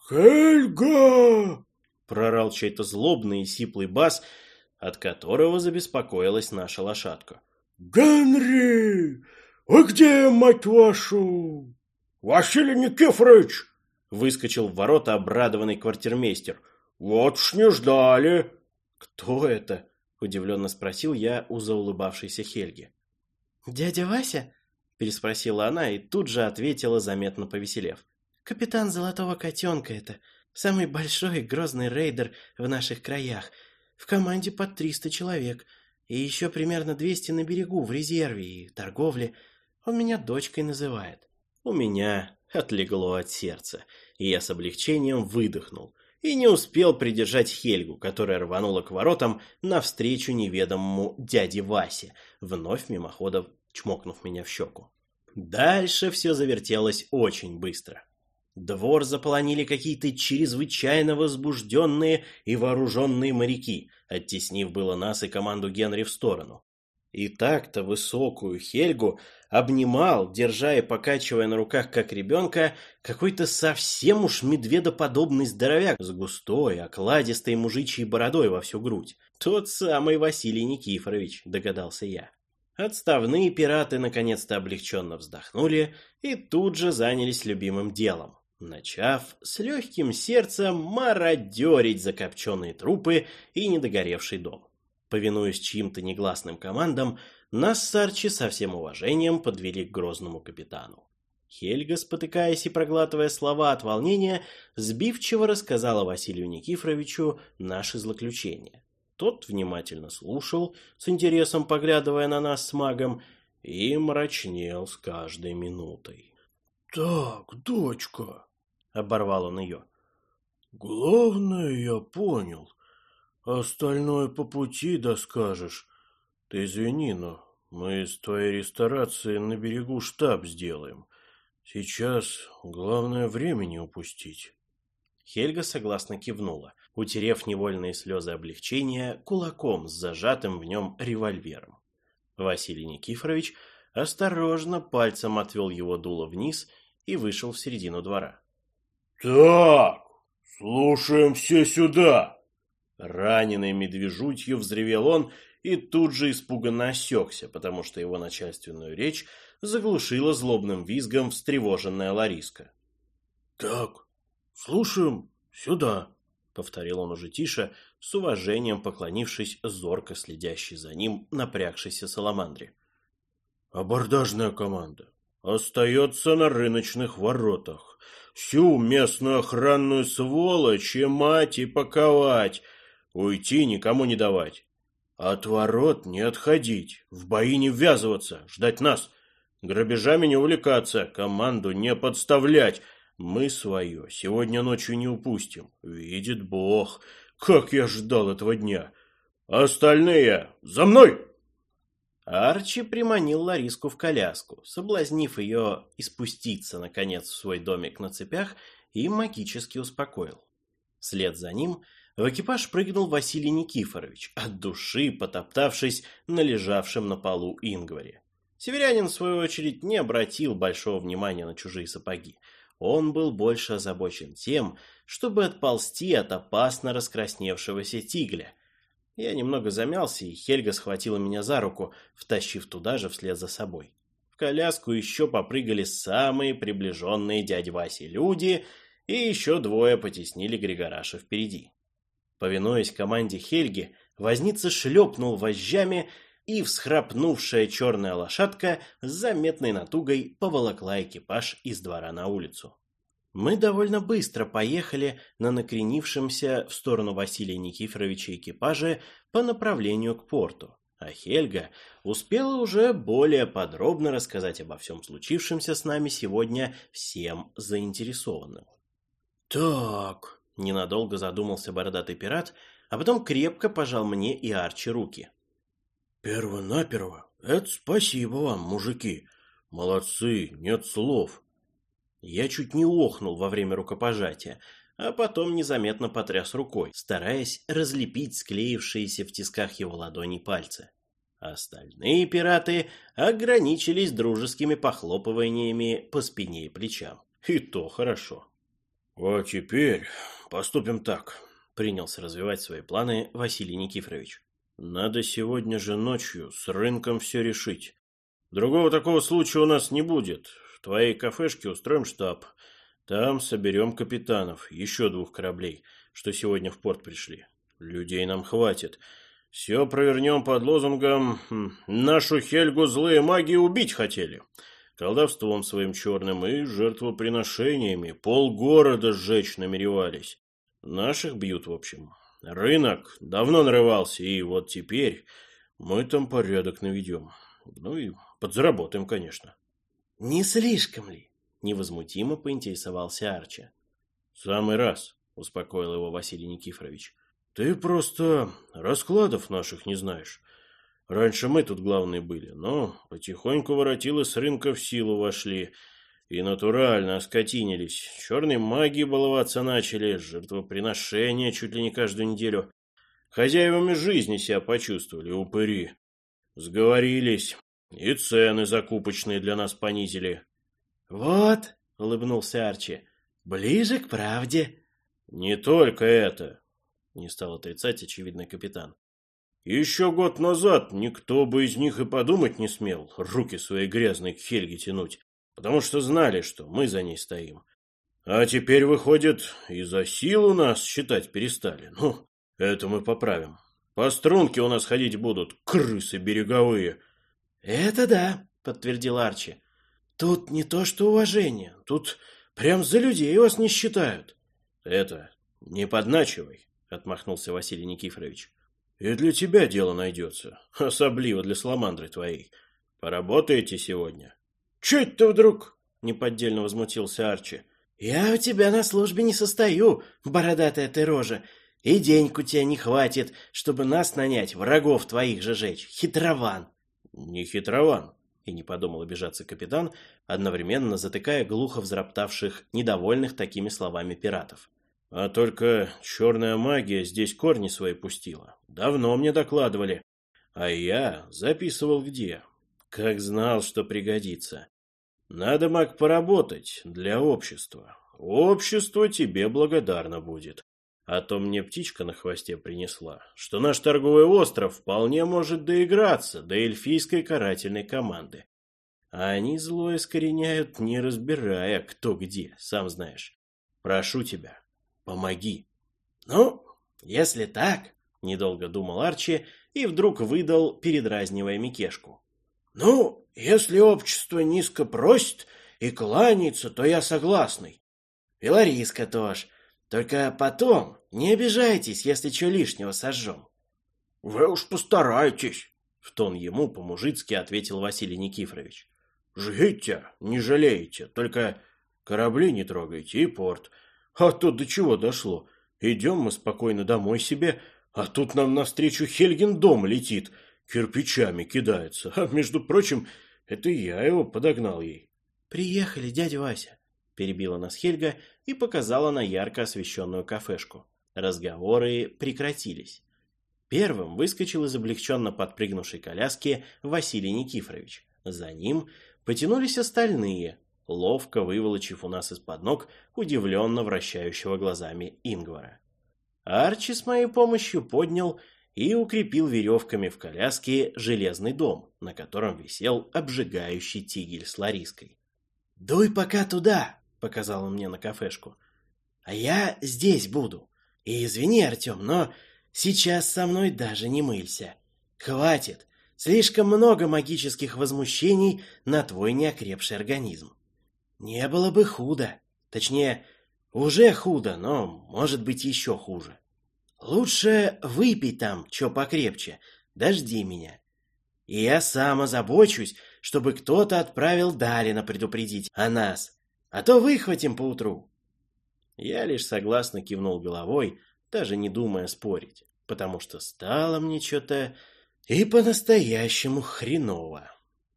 «Хельга!» — прорал чей-то злобный и сиплый бас, от которого забеспокоилась наша лошадка. «Генри! Вы где, мать вашу?» «Василий Никифорович!» — выскочил в ворота обрадованный квартирмейстер. «Вот ж не ждали!» «Кто это?» — удивленно спросил я у заулыбавшейся Хельги. «Дядя Вася?» — переспросила она и тут же ответила, заметно повеселев. «Капитан Золотого Котенка это. Самый большой грозный рейдер в наших краях. В команде под триста человек. И еще примерно двести на берегу, в резерве и торговле. Он меня дочкой называет. У меня отлегло от сердца, и я с облегчением выдохнул. И не успел придержать Хельгу, которая рванула к воротам навстречу неведомому дяде Васе, вновь мимоходом чмокнув меня в щеку. Дальше все завертелось очень быстро. Двор заполонили какие-то чрезвычайно возбужденные и вооруженные моряки, оттеснив было нас и команду Генри в сторону. И так-то высокую Хельгу обнимал, держа и покачивая на руках, как ребенка, какой-то совсем уж медведоподобный здоровяк с густой, окладистой мужичьей бородой во всю грудь. Тот самый Василий Никифорович, догадался я. Отставные пираты наконец-то облегченно вздохнули и тут же занялись любимым делом начав с легким сердцем мародерить закопченные трупы и недогоревший дом. Повинуясь чьим-то негласным командам, нас с Арчи со всем уважением подвели к грозному капитану. Хельга, спотыкаясь и проглатывая слова от волнения, сбивчиво рассказала Василию Никифоровичу наши злоключения. Тот внимательно слушал, с интересом поглядывая на нас с магом, и мрачнел с каждой минутой. «Так, дочка», оборвал он ее. Главное, я понял. Остальное по пути доскажешь. Ты извини, но мы с твоей ресторации на берегу штаб сделаем. Сейчас главное времени упустить. Хельга согласно кивнула, утерев невольные слезы облегчения кулаком с зажатым в нем револьвером. Василий Никифорович осторожно пальцем отвел его дуло вниз и вышел в середину двора. «Так, слушаем все сюда!» Раненый медвежутью взревел он и тут же испуганно осекся, потому что его начальственную речь заглушила злобным визгом встревоженная Лариска. «Так, слушаем сюда!» — повторил он уже тише, с уважением поклонившись зорко следящей за ним напрягшейся саламандре. «Абордажная команда остается на рыночных воротах всю местную охранную сволочь и мать и паковать, уйти никому не давать. От ворот не отходить, в бои не ввязываться, ждать нас, грабежами не увлекаться, команду не подставлять. Мы свое сегодня ночью не упустим, видит Бог, как я ждал этого дня. Остальные за мной!» Арчи приманил Лариску в коляску, соблазнив ее испуститься, наконец, в свой домик на цепях и магически успокоил. Вслед за ним в экипаж прыгнул Василий Никифорович, от души потоптавшись на лежавшем на полу Ингваре. Северянин, в свою очередь, не обратил большого внимания на чужие сапоги. Он был больше озабочен тем, чтобы отползти от опасно раскрасневшегося тигля – я немного замялся, и Хельга схватила меня за руку, втащив туда же вслед за собой. В коляску еще попрыгали самые приближенные дяди Васи люди, и еще двое потеснили Григораша впереди. Повинуясь команде Хельги, возница шлепнул вожжами, и всхрапнувшая черная лошадка с заметной натугой поволокла экипаж из двора на улицу. Мы довольно быстро поехали на накренившемся в сторону Василия Никифоровича экипаже по направлению к порту, а Хельга успела уже более подробно рассказать обо всем случившемся с нами сегодня всем заинтересованным. «Так», — ненадолго задумался бородатый пират, а потом крепко пожал мне и Арчи руки. «Перво-наперво, это спасибо вам, мужики. Молодцы, нет слов». Я чуть не охнул во время рукопожатия, а потом незаметно потряс рукой, стараясь разлепить склеившиеся в тисках его ладони пальцы. Остальные пираты ограничились дружескими похлопываниями по спине и плечам. И то хорошо. «А теперь поступим так», — принялся развивать свои планы Василий Никифорович. «Надо сегодня же ночью с рынком все решить. Другого такого случая у нас не будет. В твоей кафешке устроим штаб. Там соберем капитанов, еще двух кораблей, что сегодня в порт пришли. Людей нам хватит. Все провернем под лозунгом «Нашу Хельгу злые маги убить хотели». Колдовством своим черным и жертвоприношениями полгорода сжечь намеревались. Наших бьют, в общем. Рынок давно нарывался, и вот теперь мы там порядок наведем. Ну и подзаработаем, конечно. — Не слишком ли? — невозмутимо поинтересовался Арча. — Самый раз, — успокоил его Василий Никифорович. — Ты просто раскладов наших не знаешь. Раньше мы тут главные были, но потихоньку воротилы с рынка в силу вошли и натурально оскотинились. Черные маги баловаться начали, жертвоприношения чуть ли не каждую неделю. Хозяевами жизни себя почувствовали, упыри. Сговорились, и цены закупочные для нас понизили. — Вот, — улыбнулся Арчи, — ближе к правде. — Не только это, — не стал отрицать очевидный капитан. Еще год назад никто бы из них и подумать не смел руки свои грязные к Хельге тянуть потому что знали, что мы за ней стоим. А теперь, выходит, и за силу нас считать перестали. Ну, это мы поправим. По струнке у нас ходить будут крысы береговые. — Это да, — подтвердил Арчи. — Тут не то что уважение, тут прям за людей вас не считают. — Это не подначивай, — отмахнулся Василий Никифорович. — И для тебя дело найдется, особливо для сламандры твоей. Поработаете сегодня? «Че это вдруг?» — неподдельно возмутился Арчи. «Я у тебя на службе не состою, бородатая ты рожа, и деньку тебя не хватит, чтобы нас нанять, врагов твоих же жечь, хитрован!» «Не хитрован!» — и не подумал обижаться капитан, одновременно затыкая глухо взроптавших, недовольных такими словами пиратов. «А только черная магия здесь корни свои пустила. Давно мне докладывали. А я записывал где. Как знал, что пригодится. Надо, маг, поработать для общества. Общество тебе благодарно будет. А то мне птичка на хвосте принесла, что наш торговый остров вполне может доиграться до эльфийской карательной команды. А они зло искореняют, не разбирая, кто где, сам знаешь. Прошу тебя, помоги. Ну, если так, недолго думал Арчи и вдруг выдал, передразнивая Микешку. Ну, если общество низко просит и кланяется, то я согласный. И Лариска тоже. Только потом не обижайтесь, если что лишнего сожжем. — Вы уж постарайтесь, — в тон ему по-мужицки ответил Василий Никифорович. — Жгите, не жалеете, только корабли не трогайте и порт. А то до чего дошло. Идем мы спокойно домой себе, а тут нам навстречу Хельгин дом летит — кирпичами кидается. А, между прочим, это я его подогнал ей. «Приехали, дядя Вася», — перебила нас Хельга и показала на ярко освещенную кафешку. Разговоры прекратились. Первым выскочил из облегченно подпрыгнувшей коляски Василий Никифорович. За ним потянулись остальные, ловко выволочив у нас из-под ног удивленно вращающего глазами Ингвара. Арчи с моей помощью поднял и укрепил веревками в коляске железный дом, на котором висел обжигающий тигель с Лариской. «Дуй пока туда», — показал он мне на кафешку. «А я здесь буду. И извини, Артем, но сейчас со мной даже не мылься. Хватит, слишком много магических возмущений на твой неокрепший организм. Не было бы худо, точнее, уже худо, но может быть еще хуже. Лучше выпей там, что покрепче, дожди меня. И я сам озабочусь, чтобы кто-то отправил Далина предупредить о нас, а то выхватим поутру. Я лишь согласно кивнул головой, даже не думая спорить, потому что стало мне что-то и по-настоящему хреново.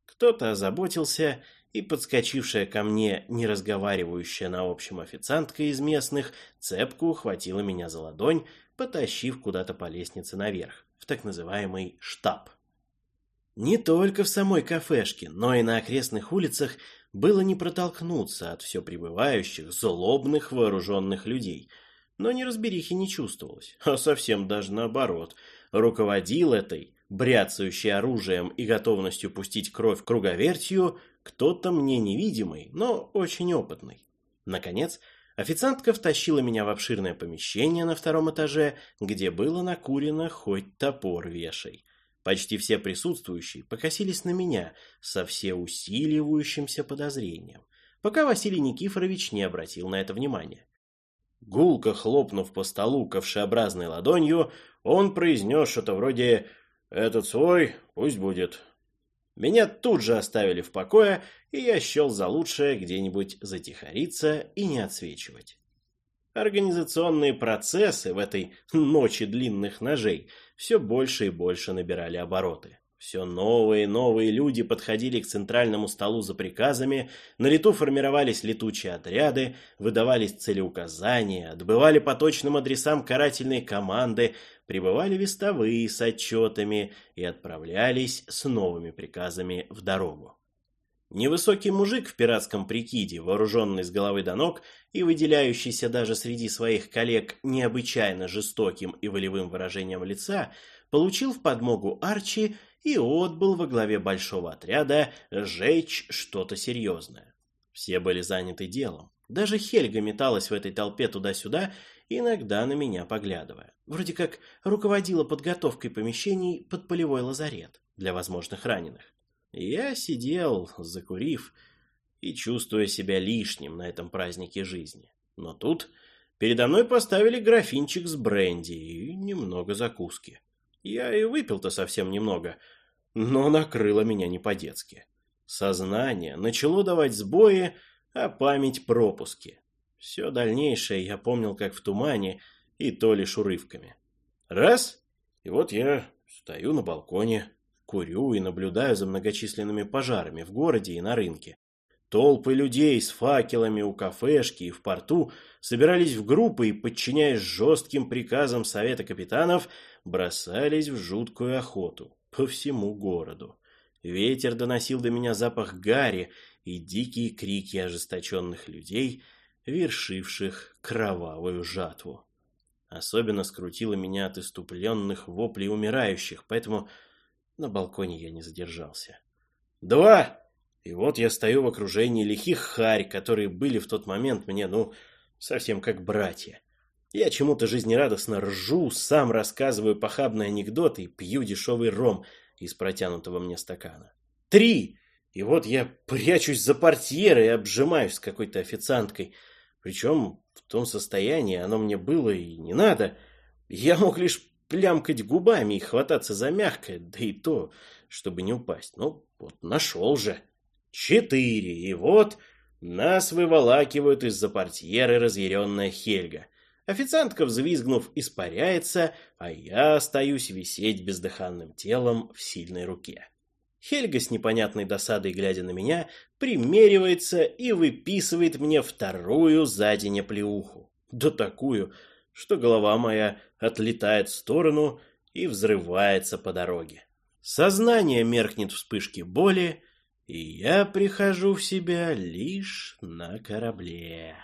Кто-то озаботился, и подскочившая ко мне, не разговаривающая на общем официантка из местных, цепку ухватила меня за ладонь, потащив куда-то по лестнице наверх, в так называемый штаб. Не только в самой кафешке, но и на окрестных улицах было не протолкнуться от все прибывающих, злобных вооруженных людей. Но неразберихи не чувствовалось, а совсем даже наоборот. Руководил этой, бряцающей оружием и готовностью пустить кровь круговертью, кто-то мне невидимый, но очень опытный. Наконец, официантка втащила меня в обширное помещение на втором этаже, где было накурено хоть топор вешай. Почти все присутствующие покосились на меня со все усиливающимся подозрением, пока Василий Никифорович не обратил на это внимания. Гулко хлопнув по столу ковшеобразной ладонью, он произнес что-то вроде «Этот свой, пусть будет». Меня тут же оставили в покое, и я счел за лучшее где-нибудь затихариться и не отсвечивать. Организационные процессы в этой ночи длинных ножей все больше и больше набирали обороты. Все новые и новые люди подходили к центральному столу за приказами, на лету формировались летучие отряды, выдавались целеуказания, отбывали по точным адресам карательные команды, прибывали вестовые с отчетами и отправлялись с новыми приказами в дорогу. Невысокий мужик в пиратском прикиде, вооруженный с головы до ног и выделяющийся даже среди своих коллег необычайно жестоким и волевым выражением лица, получил в подмогу Арчи и отбыл во главе большого отряда жечь что-то серьезное. Все были заняты делом. Даже Хельга металась в этой толпе туда-сюда, иногда на меня поглядывая. Вроде как руководила подготовкой помещений под полевой лазарет для возможных раненых. Я сидел, закурив, и чувствуя себя лишним на этом празднике жизни. Но тут передо мной поставили графинчик с бренди и немного закуски. Я и выпил-то совсем немного, но накрыло меня не по-детски. Сознание начало давать сбои, а память пропуски. Все дальнейшее я помнил как в тумане, и то лишь урывками. Раз, и вот я стою на балконе, Курю и наблюдаю за многочисленными пожарами в городе и на рынке. Толпы людей с факелами у кафешки и в порту собирались в группы и, подчиняясь жестким приказам совета капитанов, бросались в жуткую охоту по всему городу. Ветер доносил до меня запах гари и дикие крики ожесточенных людей, вершивших кровавую жатву. Особенно скрутило меня от иступленных воплей умирающих, поэтому на балконе я не задержался. Два! И вот я стою в окружении лихих харь, которые были в тот момент мне, ну, совсем как братья. Я чему-то жизнерадостно ржу, сам рассказываю похабные анекдоты и пью дешевый ром из протянутого мне стакана. Три! И вот я прячусь за портьерой и обжимаюсь с какой-то официанткой. Причем в том состоянии оно мне было и не надо. Я мог лишь плямкать губами и хвататься за мягкое, да и то, чтобы не упасть. Ну, вот нашел же. Четыре, и вот нас выволакивают из-за портьеры разъяренная Хельга. Официантка, взвизгнув, испаряется, а я остаюсь висеть бездыханным телом в сильной руке. Хельга с непонятной досадой, глядя на меня, примеривается и выписывает мне вторую за день оплеуху. Да такую, что голова моя отлетает в сторону и взрывается по дороге. Сознание меркнет вспышки боли, и я прихожу в себя лишь на корабле.